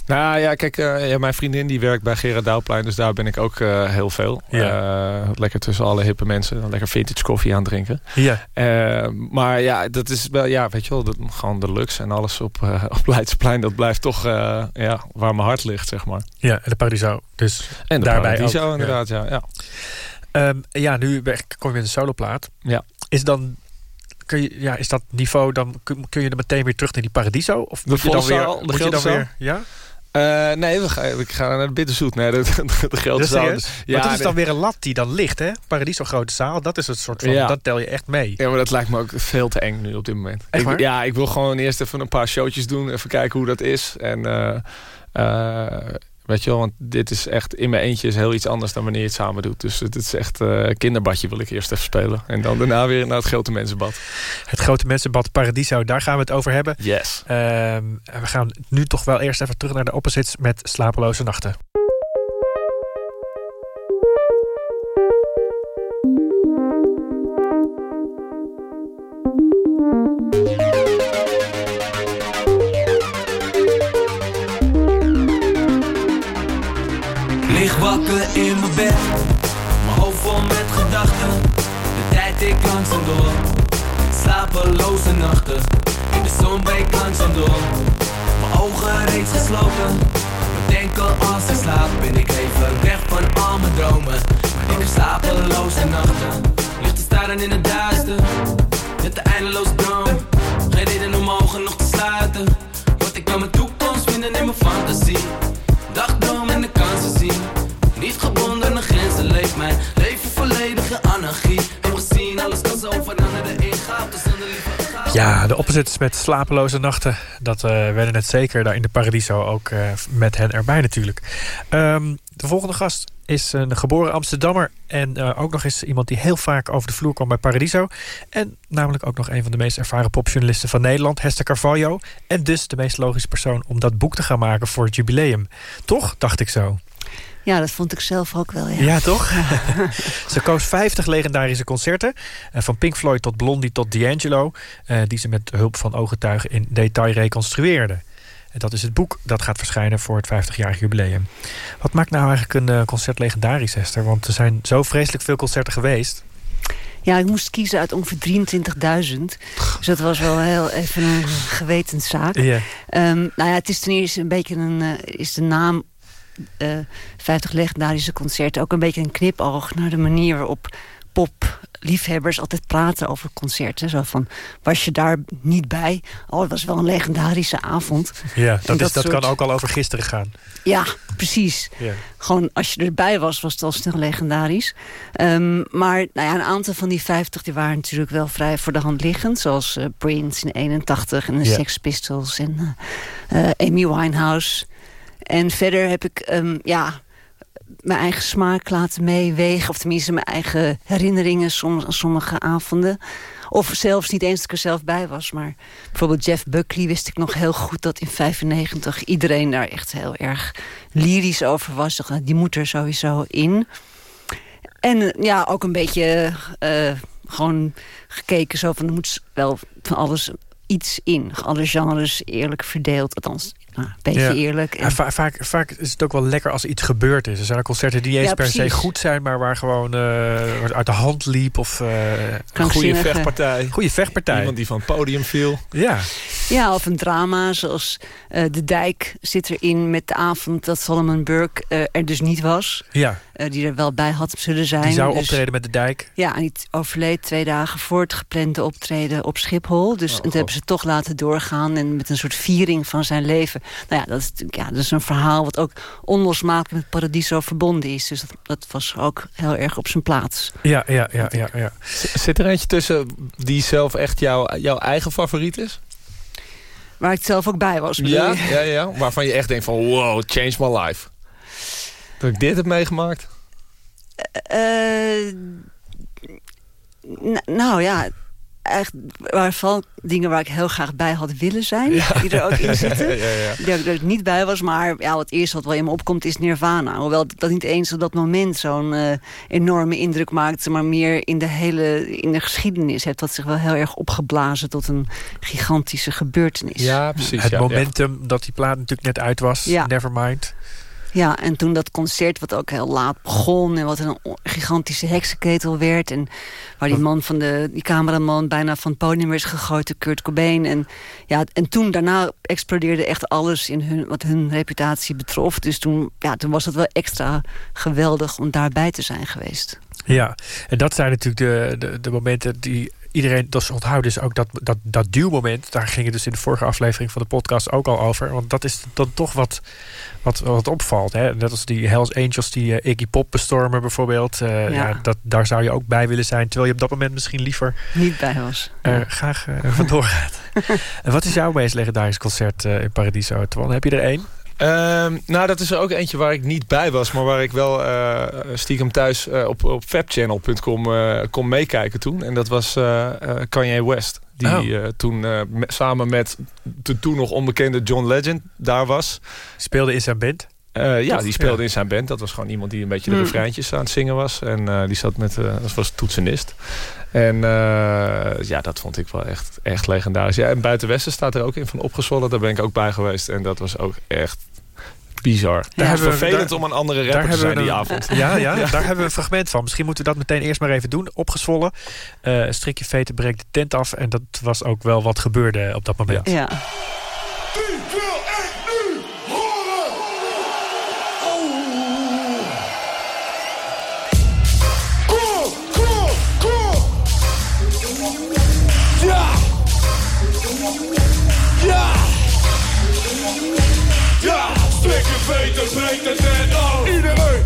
Nou ja, kijk, eh, ja, mijn vriendin die werkt bij Gerard Douwplein, dus daar ben ik ook eh, heel veel. Lekker tussen alle hippe mensen, lekker vintage koffie aan drinken. Ja. Maar ja, dat is wel, ja, weet je wel, dat, gewoon de luxe en alles op, op Leidseplein, dat blijft toch ja, waar mijn hart ligt, zeg maar. Ja, en de Paradiso. Dus En de daarbij Paradiso ook, inderdaad, ja. ja. Ehm, ja, nu kom je met een soloplaat. Ja. Is dan kun je, ja, is dat niveau dan kun, kun je er meteen weer terug naar die Paradiso of moet je dan weer zaal, de moet je dan grote weer ja? Eh, nee, we gaan, we gaan naar de Bitterzoet. Nee, de, de, de grote zaal. serieus? Ja, maar dat is dan weer een lat die dan ligt, hè? Paradiso grote zaal, dat is het soort van Ja. dat tel je echt mee. Ja, maar dat lijkt me ook veel te eng nu op dit moment. Ik- ja, ik wil gewoon eerst even een paar showtjes doen. Even kijken hoe dat is. En eh, weet je wel, want dit is echt in mijn eentje is heel iets anders dan wanneer je het samen doet. Dus het is echt eh, kinderbadje wil ik eerst even spelen. En dan daarna weer naar het grote mensenbad. Het grote mensenbad Paradiso, daar gaan we het over hebben. Yes. Ehm, we gaan nu toch wel eerst even terug naar de opposites met slapeloze nachten. Met slapeloze nachten. Dat eh, werden het zeker daar in de Paradiso. Ook eh, met hen erbij natuurlijk. Ehm, de volgende gast is een geboren Amsterdammer. En eh, ook nog eens iemand die heel vaak over de vloer kwam bij Paradiso. En namelijk ook nog een van de meest ervaren popjournalisten van Nederland, Hester Carvalho. En dus de meest logische persoon om dat boek te gaan maken voor het jubileum. Toch, dacht ik zo. Ja, dat vond ik zelf ook wel, ja. Ja, toch? ze koos 50 legendarische concerten. eh, Van Pink Floyd tot Blondie tot D'Angelo. eh, Die ze met hulp van ooggetuigen in detail reconstrueerde. En dat is het boek dat gaat verschijnen voor het 50-jarig jubileum. Wat maakt nou eigenlijk een eh, concert legendarisch, Esther? Want er zijn zo vreselijk veel concerten geweest. Ja, ik moest kiezen uit ongeveer 23.000. Dus dat was wel heel even een gewetenszaak. Ehm, nou ja, het is ten eerste een beetje een... is de naam eh 50 legendarische concerten ook een beetje een knipoog... naar de manier waarop popliefhebbers altijd praten over concerten. Zo van, was je daar niet bij? Oh, het was wel een legendarische avond. Ja, En dat, is, dat soort- kan ook al over gisteren gaan. Ja, precies. Ja. Gewoon als je erbij was, was het al snel legendarisch. Ehm, maar nou ja, een aantal van die 50 die waren natuurlijk wel vrij voor de hand liggend. Zoals eh, Prince in 81 en de Ja. Sex Pistols en eh, eh, Amy Winehouse. En verder heb ik ja, ja, mijn eigen smaak laten meewegen. Of tenminste mijn eigen herinneringen soms sommige avonden. Of zelfs niet eens dat ik er zelf bij was. Maar bijvoorbeeld Jeff Buckley wist ik nog heel goed dat in 95 iedereen daar echt heel erg lyrisch over was. Die moet er sowieso in. En eh, ja, ook een beetje eh, gewoon gekeken zo van er moet wel van alles iets in. Alle genres eerlijk verdeeld. Althans, nou, een beetje Ja. eerlijk. Ja, va- vaak, vaak is het ook wel lekker als iets gebeurd is. Er zijn ook concerten die niet eens Ja, per se goed zijn... maar waar gewoon eh, uit de hand liep. Of, eh, Goede Krankzinnige. vechtpartij. Goede vechtpartij. Iemand die van het podium viel. Ja. Ja, of een drama zoals eh, De Dijk zit erin met de avond dat Solomon Burke er dus niet was. Ja, die er wel bij had zullen zijn. die zou Dus- optreden met de dijk. Ja, en die overleed twee dagen voor het geplande optreden op Schiphol. Dus Oh, dat hebben ze toch laten doorgaan. En met een soort viering van zijn leven. Nou ja, dat is, ja, dat is een verhaal wat ook onlosmakelijk met Paradiso verbonden is. Dus dat, dat was ook heel erg op zijn plaats. Ja, ja, ja, ja, ja. Zit er eentje tussen die zelf echt jouw, jouw eigen favoriet is? Waar ik zelf ook bij was. Ja, ja, ja. Waarvan je echt denkt van wow, change my life. Dat ik dit heb meegemaakt. Eh, n- nou ja, echt waarvan dingen waar ik heel graag bij had willen zijn. Die er ook in zitten. Ja, ja. Die er, er niet bij was. Maar ja, wat eerst wat wel in me opkomt is Nirvana. Hoewel dat niet eens op dat moment zo'n eh, enorme indruk maakte. Maar meer in de hele in de geschiedenis heeft dat zich wel heel erg opgeblazen tot een gigantische gebeurtenis. Ja, precies. Het ja, momentum dat die plaat natuurlijk net uit was. Ja. Nevermind. Ja, en toen dat concert, wat ook heel laat begon... en wat een gigantische heksenketel werd... en waar die man van de die cameraman bijna van het podium werd gegooid... door Kurt Cobain. En, ja, en toen daarna explodeerde echt alles in hun, wat hun reputatie betrof. Dus toen, ja, toen was het wel extra geweldig om daarbij te zijn geweest. Ja, en dat zijn natuurlijk de, de, de momenten die iedereen dus onthoudt. Dus ook dat, dat, dat duwmoment, daar ging het dus in de vorige aflevering van de podcast ook al over. Want dat is dan toch wat, wat, wat opvalt. Hè? Net als die Hells Angels die eh, Iggy Pop bestormen bijvoorbeeld. Eh, ja. Ja. dat, daar zou je ook bij willen zijn. Terwijl je op dat moment misschien liever Niet bij was. er graag eh, vandoor gaat. en wat is jouw meest legendarisch concert eh, in Paradiso? Twan, heb je er één? Ehm, nou, dat is er ook eentje waar ik niet bij was, maar waar ik wel eh, stiekem thuis eh, op, op fabchannel.com eh, kon meekijken toen. En dat was Kanye West. Die Oh. toen me- samen met de toen nog onbekende John Legend daar was. Speelde in zijn band? Ja, die speelde Ja. in zijn band. Dat was gewoon iemand die een beetje de Hmm. refreintjes aan het zingen was. En die zat met, dat was toetsenist. En eh, ja, dat vond ik wel echt, echt legendarisch. Ja, en Buiten Westen staat er ook in van opgezwollen. Daar ben ik ook bij geweest. En dat was ook echt bizar. Daar hebben we- vervelend daar- om een andere rapper te zijn die een- avond. Ja, ja, daar hebben we een fragment van. Misschien moeten we dat meteen eerst maar even doen. Opgezwollen. Eh strikje veten breekt de tent af. En dat was ook wel wat gebeurde op dat moment. Ja. Ja! Ja! Stik je veten, breekt het net af. Iedereen!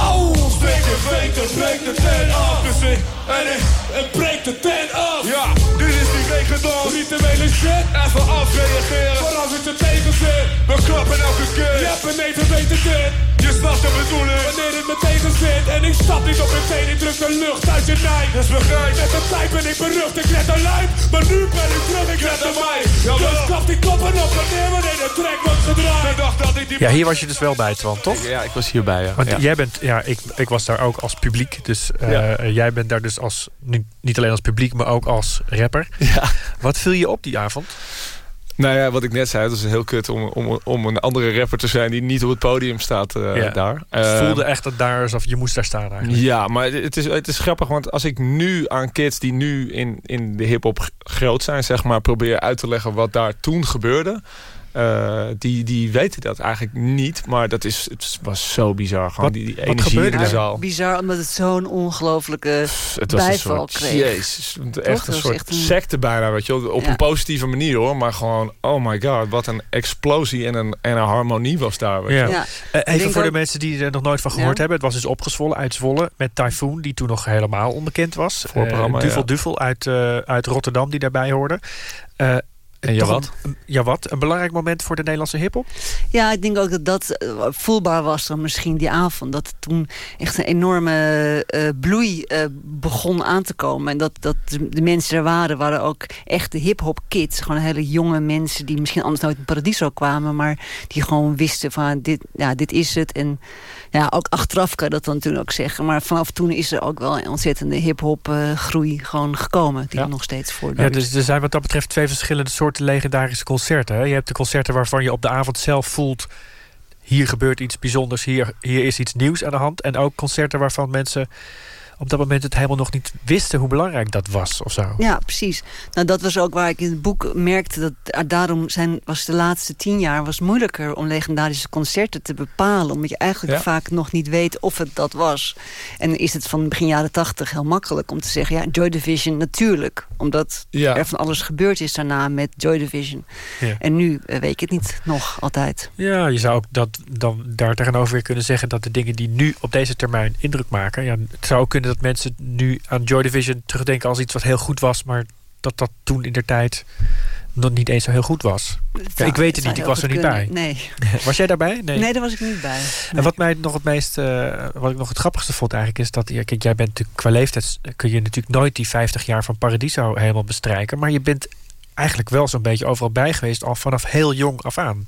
Au! Stik je veten, breekt het net af. Dus ik, en ik, het breekt de tent af. Ja, dit is die regendans. Rituele shit. Even afreageren. Vooral als het tegen zit. We klappen elke keer. Je hebt een neven weten dit. Je snapt de bedoeling. Wanneer het me tegen zit. En ik stap niet op mijn teen. Ik druk de lucht uit je nij. Dus begrijp. Met de tijd ben ik berucht. Ik red een lijf. Maar nu ben ik terug. Ik red een mij. Dus klap die koppen op. Wanneer wanneer de trek wordt gedraaid. Ik dacht dat ik die... Ja, hier was je dus wel bij, Twan, toch? Ja, ik was hierbij, ja. Want Ja. jij bent, ja, ik, ik was daar ook als publiek. Dus eh, Ja. jij bent daar dus als, niet, niet alleen als publiek, maar ook als rapper. Ja. Wat viel je op die avond? Nou ja, wat ik net zei, het is heel kut om, om, om een andere rapper te zijn die niet op het podium staat eh, Ja. daar. Het Eh, voelde echt dat daar alsof je moest daar staan eigenlijk. Ja, maar het is, het is grappig, want als ik nu aan kids die nu in, in de hip-hop groot zijn, zeg maar, probeer uit te leggen wat daar toen gebeurde. Eh, die, die weten dat eigenlijk niet, maar dat is, het was zo bizar. Gewoon Wat- die, die wat energie in gebeurde de er? zaal. Bizar, omdat het zo'n ongelofelijke Het was een bijval soort, kreeg. jezus, echt een was soort echt een- secte bijna, weet je. Op Ja. een positieve manier hoor, maar gewoon, oh my god, wat een explosie en een, en een harmonie was daar. Weet je Ja. Eh, even voor de mensen die er nog nooit van gehoord Ja. hebben. Het was dus opgezwollen uit Zwolle met Typhoon, die toen nog helemaal onbekend was. Voorprogramma, Eh, Duvel ja. Duvel uit, uit Rotterdam die daarbij hoorde. En Jawad? een- Jawad, een belangrijk moment voor de Nederlandse hiphop. Ja, ik denk ook dat dat eh, voelbaar was dan misschien die avond. Dat toen echt een enorme eh, bloei eh, begon aan te komen. En dat, dat de, de mensen er waren, waren ook echte hip-hop kids. Gewoon hele jonge mensen die misschien anders nooit in Paradiso kwamen. Maar die gewoon wisten van dit, ja, dit is het. En ja, ook achteraf kan je dat dan toen ook zeggen. Maar vanaf toen is er ook wel een ontzettende hip-hop eh, groei gewoon gekomen. Die Ja. nog steeds Ja, voortduurt. dus er zijn wat dat betreft twee verschillende soorten legendarische concerten. Hè? Je hebt de concerten waarvan je op de avond zelf voelt... hier gebeurt iets bijzonders, hier, hier is iets nieuws aan de hand. En ook concerten waarvan mensen op dat moment het helemaal nog niet wisten... hoe belangrijk dat was of zo. Ja, precies. Nou, dat was ook waar ik in het boek merkte dat ah, daarom zijn, was de laatste tien jaar was moeilijker om legendarische concerten te bepalen. Omdat je eigenlijk Ja. vaak nog niet weet of het dat was. En is het van begin jaren tachtig heel makkelijk om te zeggen, ja, Joy Division natuurlijk. Omdat Ja. er van alles gebeurd is daarna met Joy Division. Ja. En nu eh, weet ik het niet nog altijd. Ja, je zou ook dat, dan daar tegenover weer kunnen zeggen... dat de dingen die nu op deze termijn indruk maken... Ja, het zou ook kunnen dat mensen nu aan Joy Division terugdenken... als iets wat heel goed was... maar dat dat toen in der tijd nog niet eens zo heel goed was. Ik weet het niet, ik was er niet bij. Nee. Was jij daarbij? Nee. nee, daar was ik niet bij. En wat mij nog het meest, eh, wat ik nog het grappigste vond eigenlijk is dat, ja, kijk, jij bent natuurlijk qua leeftijd kun je natuurlijk nooit die 50 jaar van Paradiso helemaal bestrijken, maar je bent eigenlijk wel zo'n beetje overal bij geweest al vanaf heel jong af aan.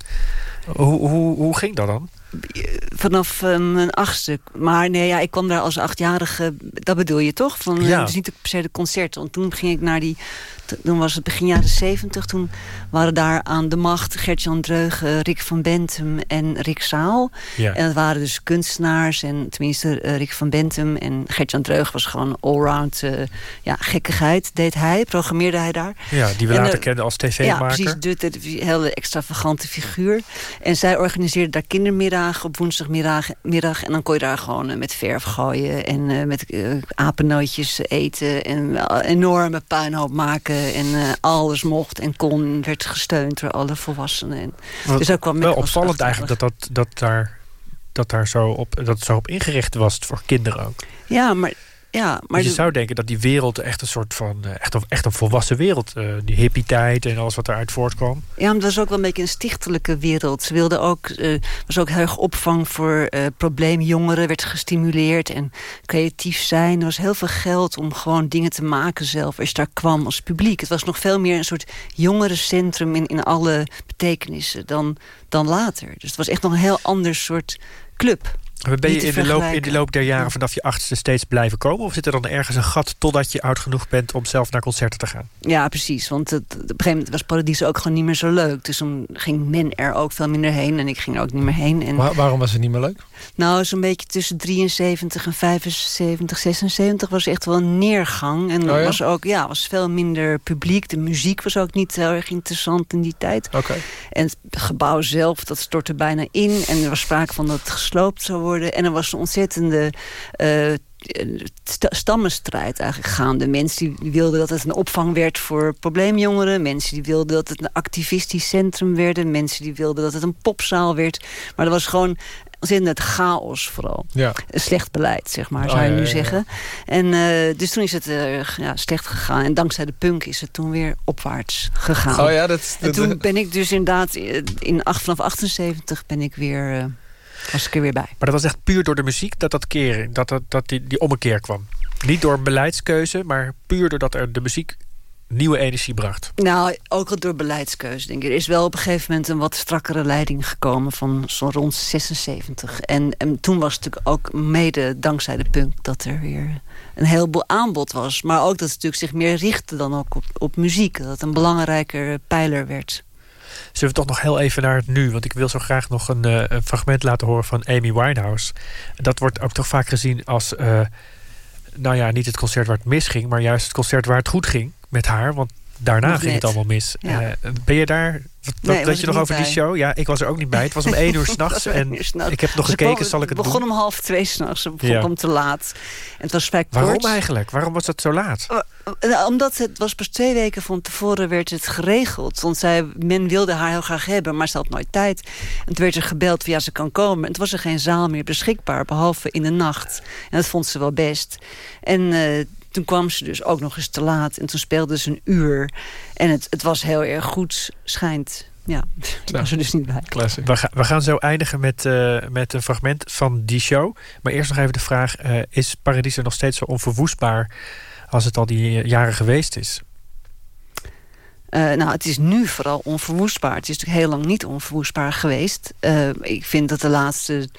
Hoe, hoe, hoe ging dat dan? Vanaf eh, mijn achtste. Maar nee, ja, ik kwam daar als achtjarige. Dat bedoel je toch? Van, eh, Ja. Dus niet per se de concerten. Want toen ging ik naar die... Toen was het begin jaren zeventig. Toen waren daar aan de macht Gert-Jan Dreugen, Rick van Bentum en Rick Zaal. Ja. En dat waren dus kunstenaars. En tenminste, eh, Rick van Bentum en Gert-Jan Dreugen was gewoon allround eh, ja, gekkigheid. Deed hij, programmeerde hij daar. Ja, die we En, later eh, kenden als Ja, tv-maker. precies. De hele extravagante figuur. En zij organiseerde daar kindermiddagen op woensdagmiddag. Middag, en dan kon je daar gewoon met verf gooien. En met apennootjes eten. En enorme puinhoop maken. En eh, alles mocht en kon. Werd gesteund door alle volwassenen. En, Wat dus daar kwam wel opvallend eigenlijk dat, dat, dat, daar, dat, daar zo op, dat zo op ingericht was voor kinderen ook. Ja, maar... Ja, maar Maar je de- zou denken dat die wereld echt een soort van eh, echt een, echt een volwassen wereld, eh, die hippie-tijd en alles wat daaruit voortkwam. Ja, maar het was ook wel een beetje een stichtelijke wereld. Ze wilden ook, eh was ook heel erg opvang voor probleemjongeren, werd gestimuleerd en creatief zijn. Er was heel veel geld om gewoon dingen te maken zelf als je daar kwam als publiek. Het was nog veel meer een soort jongerencentrum in, in alle betekenissen dan, dan later. Dus het was echt nog een heel ander soort club. Ben je in de, loop, in vergelijken. de loop der jaren vanaf je achtste steeds blijven komen? Of zit er dan ergens een gat totdat je oud genoeg bent om zelf naar concerten te gaan? Ja, precies. Want het, op een gegeven moment was Paradiso ook gewoon niet meer zo leuk. Dus toen ging men er ook veel minder heen. En ik ging er ook niet meer heen. En Waar- waarom was het niet meer leuk? Nou, zo'n beetje tussen 73 en 75, 76 was echt wel een neergang. En Oh ja? was ook, ja, was veel minder publiek. De muziek was ook niet heel erg interessant in die tijd. Oké. En het gebouw zelf, dat stortte bijna in. En er was sprake van dat het gesloopt zou worden. En er was een ontzettende eh, stammenstrijd eigenlijk gaande. Mensen die wilden dat het een opvang werd voor probleemjongeren. Mensen die wilden dat het een activistisch centrum werd. Mensen die wilden dat het een popzaal werd. Maar er was gewoon het chaos vooral. Ja. Slecht beleid, zeg maar, zou je oh, nu zeggen. En uh, dus toen is het uh, ja, slecht gegaan. En dankzij de punk is het toen weer opwaarts gegaan. Oh ja, dat, en toen ben ik dus inderdaad... In, vanaf 78 ben ik weer... Uh, was ik er weer bij. Maar dat was echt puur door de muziek dat dat keren, dat, dat, dat die, die ommekeer kwam. Niet door beleidskeuze, maar puur doordat er de muziek nieuwe energie bracht? Nou, ook al door beleidskeuze, denk ik. Er is wel op een gegeven moment een wat strakkere leiding gekomen... van zo rond 76. En, en toen was het natuurlijk ook mede dankzij de punk... dat er weer een heleboel aanbod was. Maar ook dat het natuurlijk zich meer richtte dan ook op, op muziek. Dat het een belangrijker pijler werd. Zullen we toch nog heel even naar het nu? Want ik wil zo graag nog een, een fragment laten horen van Amy Winehouse. Dat wordt ook toch vaak gezien als... Uh, nou ja, niet het concert waar het misging... maar juist het concert waar het goed ging met haar. Want daarna ging het allemaal mis. Uh, ben je daar wat, weet je nog over die show? Ja, ik was er ook niet bij. Het was om één uur s'nachts. en ik heb nog gekeken, zal ik het, begon om half twee s'nachts. Het begon om te laat. En het was vrij Waarom eigenlijk? Waarom was het zo laat? Uh, uh, omdat het was pas twee weken van tevoren werd het geregeld. Want zij, men wilde haar heel graag hebben, maar ze had nooit tijd. En toen werd er gebeld via ze kan komen. En toen was er geen zaal meer beschikbaar, behalve in de nacht. En dat vond ze wel best. En uh, toen kwam ze dus ook nog eens te laat. En toen speelde ze een uur. En het, het was heel erg goed, schijnt. Ja, daar was er dus niet bij. We, gaan, we gaan zo eindigen met, uh, met een fragment van die show. Maar eerst nog even de vraag... Uh, is Paradiso nog steeds zo onverwoestbaar... als het al die jaren geweest is? Uh, nou, het is nu vooral onverwoestbaar. Het is natuurlijk heel lang niet onverwoestbaar geweest. ik vind dat de laatste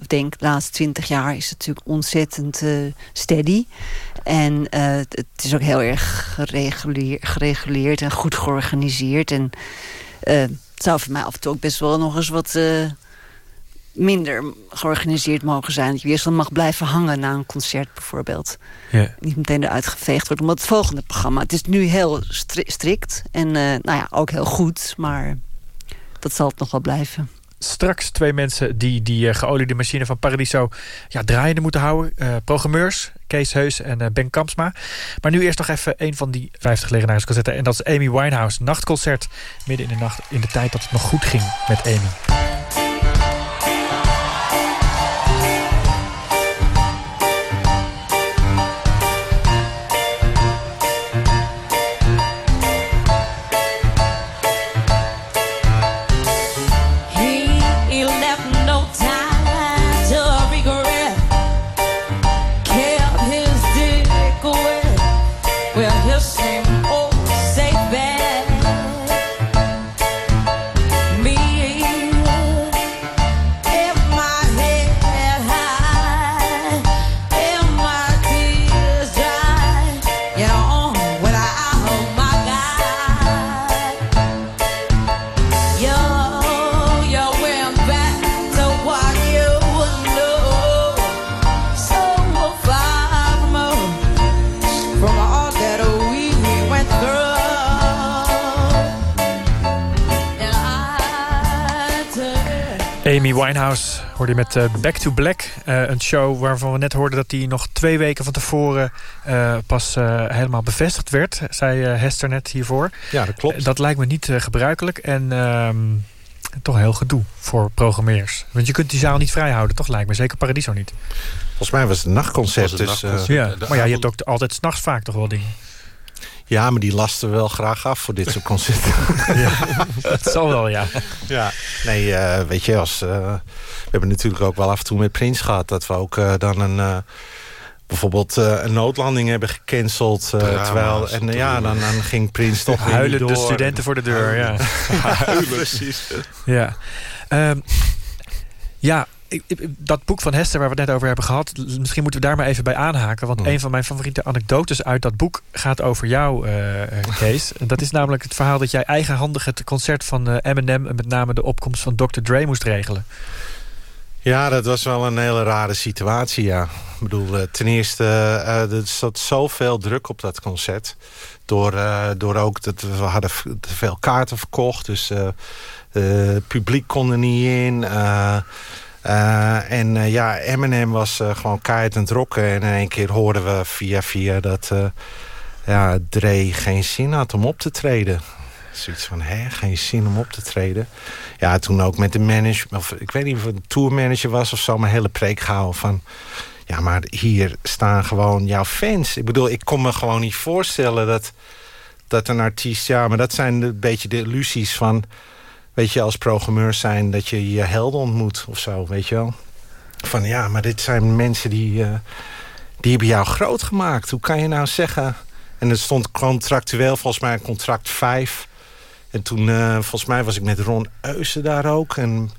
ik denk de laatste twintig jaar is het natuurlijk ontzettend uh, steady. En uh, het is ook heel erg gereguleerd, gereguleerd en goed georganiseerd. En uh, het zou voor mij af en toe ook best wel nog eens wat minder georganiseerd mogen zijn. Dat je weer mag blijven hangen na een concert bijvoorbeeld. Niet meteen eruit geveegd wordt. Omdat het volgende programma... Het is nu heel strikt en nou ja, ook heel goed. Maar dat zal het nog wel blijven straks twee mensen die die uh, geoliede machine van Paradiso ja, draaiende moeten houden. Uh, programmeurs, Kees Heus en uh, Ben Kampsma. Maar nu eerst nog even een van die 50 legendarisch En dat is Amy Winehouse. Nachtconcert midden in de nacht in de tijd dat het nog goed ging met. Amy je met uh, Back to Black. Uh, een show waarvan we net hoorden dat die nog twee weken van tevoren uh, pas helemaal bevestigd werd. Zei Hester net hiervoor. Ja, dat klopt. dat lijkt me niet gebruikelijk en ehm, toch heel gedoe voor programmeers. Want je kunt die zaal niet vrijhouden, toch lijkt me. Zeker Paradiso niet. Volgens mij was het een nachtconcert. Dus, ja. Maar ja, je hebt ook altijd s'nachts vaak toch wel dingen. Ja, maar die lasten wel graag af voor dit soort concerten. ja, dat zal wel, ja. ja. Nee, uh, weet je, als, uh, we hebben natuurlijk ook wel af en toe met Prins gehad... dat we ook uh, dan een bijvoorbeeld een noodlanding hebben gecanceld. terwijl, en ja, dan, dan ging Prins toch Huilen de studenten voor de deur, ja. Huilen, precies. Ja. Um, ja, dat boek van Hester waar we het net over hebben gehad... misschien moeten we daar maar even bij aanhaken. Want een van mijn favoriete anekdotes uit dat boek... gaat over jou, uh, Kees. dat is namelijk het verhaal dat jij eigenhandig... het concert van uh, Eminem... en met name de opkomst van Dr. Dre moest regelen. Ja, dat was wel een hele rare situatie, ja. Ik bedoel, ten eerste, er zat zoveel druk op dat concert. Door, door ook dat we hadden te veel kaarten verkocht. Dus het publiek kon er niet in. Uh, en uh, ja, Eminem was uh, gewoon keihard aan het rocken. En in één keer hoorden we via via dat ja, Dre geen zin had om op te treden. Zoiets van, hè, geen zin om op te treden. Ja, toen ook met de manager, of ik weet niet of het een tourmanager was of zo... maar hele preek gehouden van... ja, maar hier staan gewoon jouw fans. Ik bedoel, ik kon me gewoon niet voorstellen dat, dat een artiest... ja, maar dat zijn een beetje de illusies van... weet je, als programmeur zijn dat je je helden ontmoet of zo, weet je wel. Van ja, maar dit zijn mensen die, uh, die hebben jou groot gemaakt. Hoe kan je nou zeggen... En het stond contractueel volgens mij contract 5. En toen, uh, volgens mij was ik met Ron Eusen daar ook. En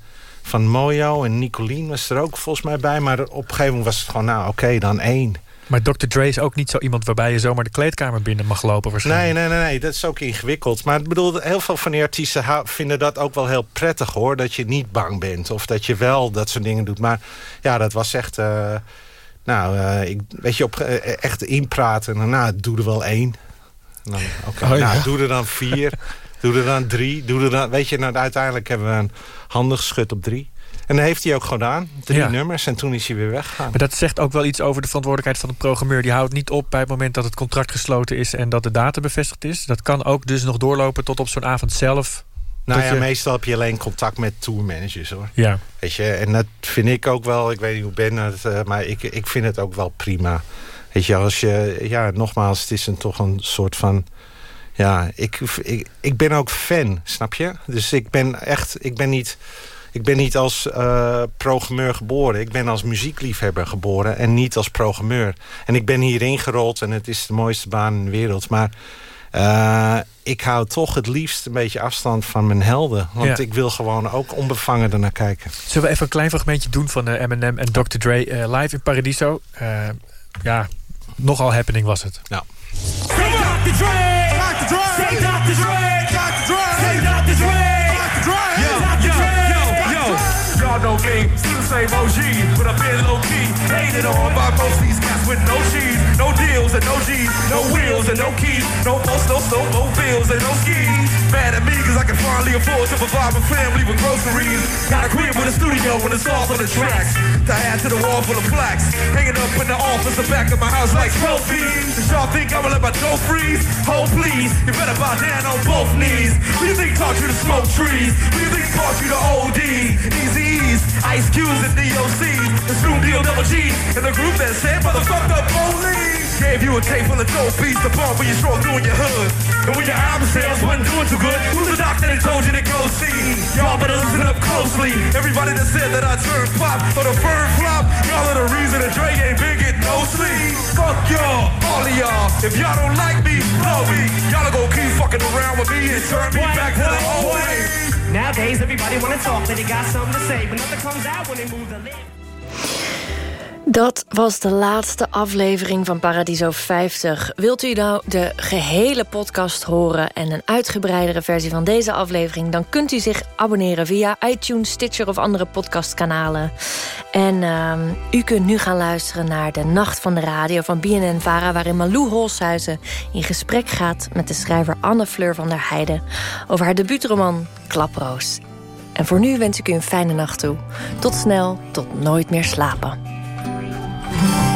van Mojo en Nicolien was er ook volgens mij bij. Maar op een gegeven moment was het gewoon, nou oké, dan één. Maar Dr. Dre is ook niet zo iemand waarbij je zomaar de kleedkamer binnen mag lopen waarschijnlijk. Nee, nee, nee, nee. dat is ook ingewikkeld. Maar ik bedoel, heel veel van die artiesten vinden dat ook wel heel prettig hoor. Dat je niet bang bent. Of dat je wel dat soort dingen doet. Maar ja, dat was echt... Uh, nou, uh, ik, weet je, op, uh, echt inpraten. En nou, doe er wel één. Dan, okay, oh, nou, doe er dan vier. doe er dan drie. Doe er dan, weet je, nou, uiteindelijk hebben we een handig schut op drie. En dat heeft hij ook gedaan. Drie ja. nummers. En toen is hij weer weggegaan. Maar dat zegt ook wel iets over de verantwoordelijkheid van de programmeur. Die houdt niet op bij het moment dat het contract gesloten is... en dat de data bevestigd is. Dat kan ook dus nog doorlopen tot op zo'n avond zelf. Nou ja, je... meestal heb je alleen contact met tourmanagers hoor. Ja. Weet je, en dat vind ik ook wel, ik weet niet hoe Ben het, uh, maar ik, ik vind het ook wel prima. Weet je, als je, ja, nogmaals, het is een, toch een soort van, ja, ik, ik, ik ben ook fan, snap je? Dus ik ben echt, ik ben niet, ik ben niet als uh, programmeur geboren. Ik ben als muziekliefhebber geboren en niet als programmeur. En ik ben hierin gerold en het is de mooiste baan in de wereld. Maar uh, ik hou toch het liefst een beetje afstand van mijn helden. Want Ja. ik wil gewoon ook onbevangen ernaar kijken. Zullen we even een klein fragmentje doen van eh, Eminem en Dr. Dre eh, live in Paradiso? Eh, ja, nogal happening was het. Ja. Dr. Dre! Dr. Dre! Dr. Dre! Y'all still the same OG, but I've been low key. Hated on by most these cats with no cheese, no deals and no G's, no wheels and no keys, no post, no soap, no bills and no skis. Mad at me cause I can finally afford to provide my family with groceries. Got a crib with a studio and it's off on the tracks. To add to the wall full of plaques. Hanging up in the office, the back of my house like trophies. Does y'all think I'ma let my dough freeze? Oh please, you better bow down on both knees. Who you think taught you to smoke trees? Who you think taught you to OD? Easy E's, Ice Q's and DOC. The Snoop Deal Double G. And the group that said motherfuck the police. Gave you a tape full of beats to bump when you stroll through in your hood. And when your album sales wasn't doing too good, who's the doctor that told you to go see? Y'all better listen up closely. Everybody that said that I turned pop or the bird flop, y'all are the reason that Drake ain't been getting no sleep. Fuck y'all, all of y'all. If y'all don't like me, blow me. Y'all are gonna keep fucking around with me and turn me back to the old way. Nowadays, everybody wanna talk, but they got something to say, but nothing comes out when they move the lips. Dat was de laatste aflevering van Paradiso 50. Wilt u nou de gehele podcast horen en een uitgebreidere versie van deze aflevering... dan kunt u zich abonneren via iTunes, Stitcher of andere podcastkanalen. En ehm, u kunt nu gaan luisteren naar De Nacht van de Radio van BNN-Vara... waarin Malou Holshuizen in gesprek gaat met de schrijver Anne Fleur van der Heijden... over haar debuutroman Klaproos. En voor nu wens ik u een fijne nacht toe. Tot snel, tot nooit meer slapen. Op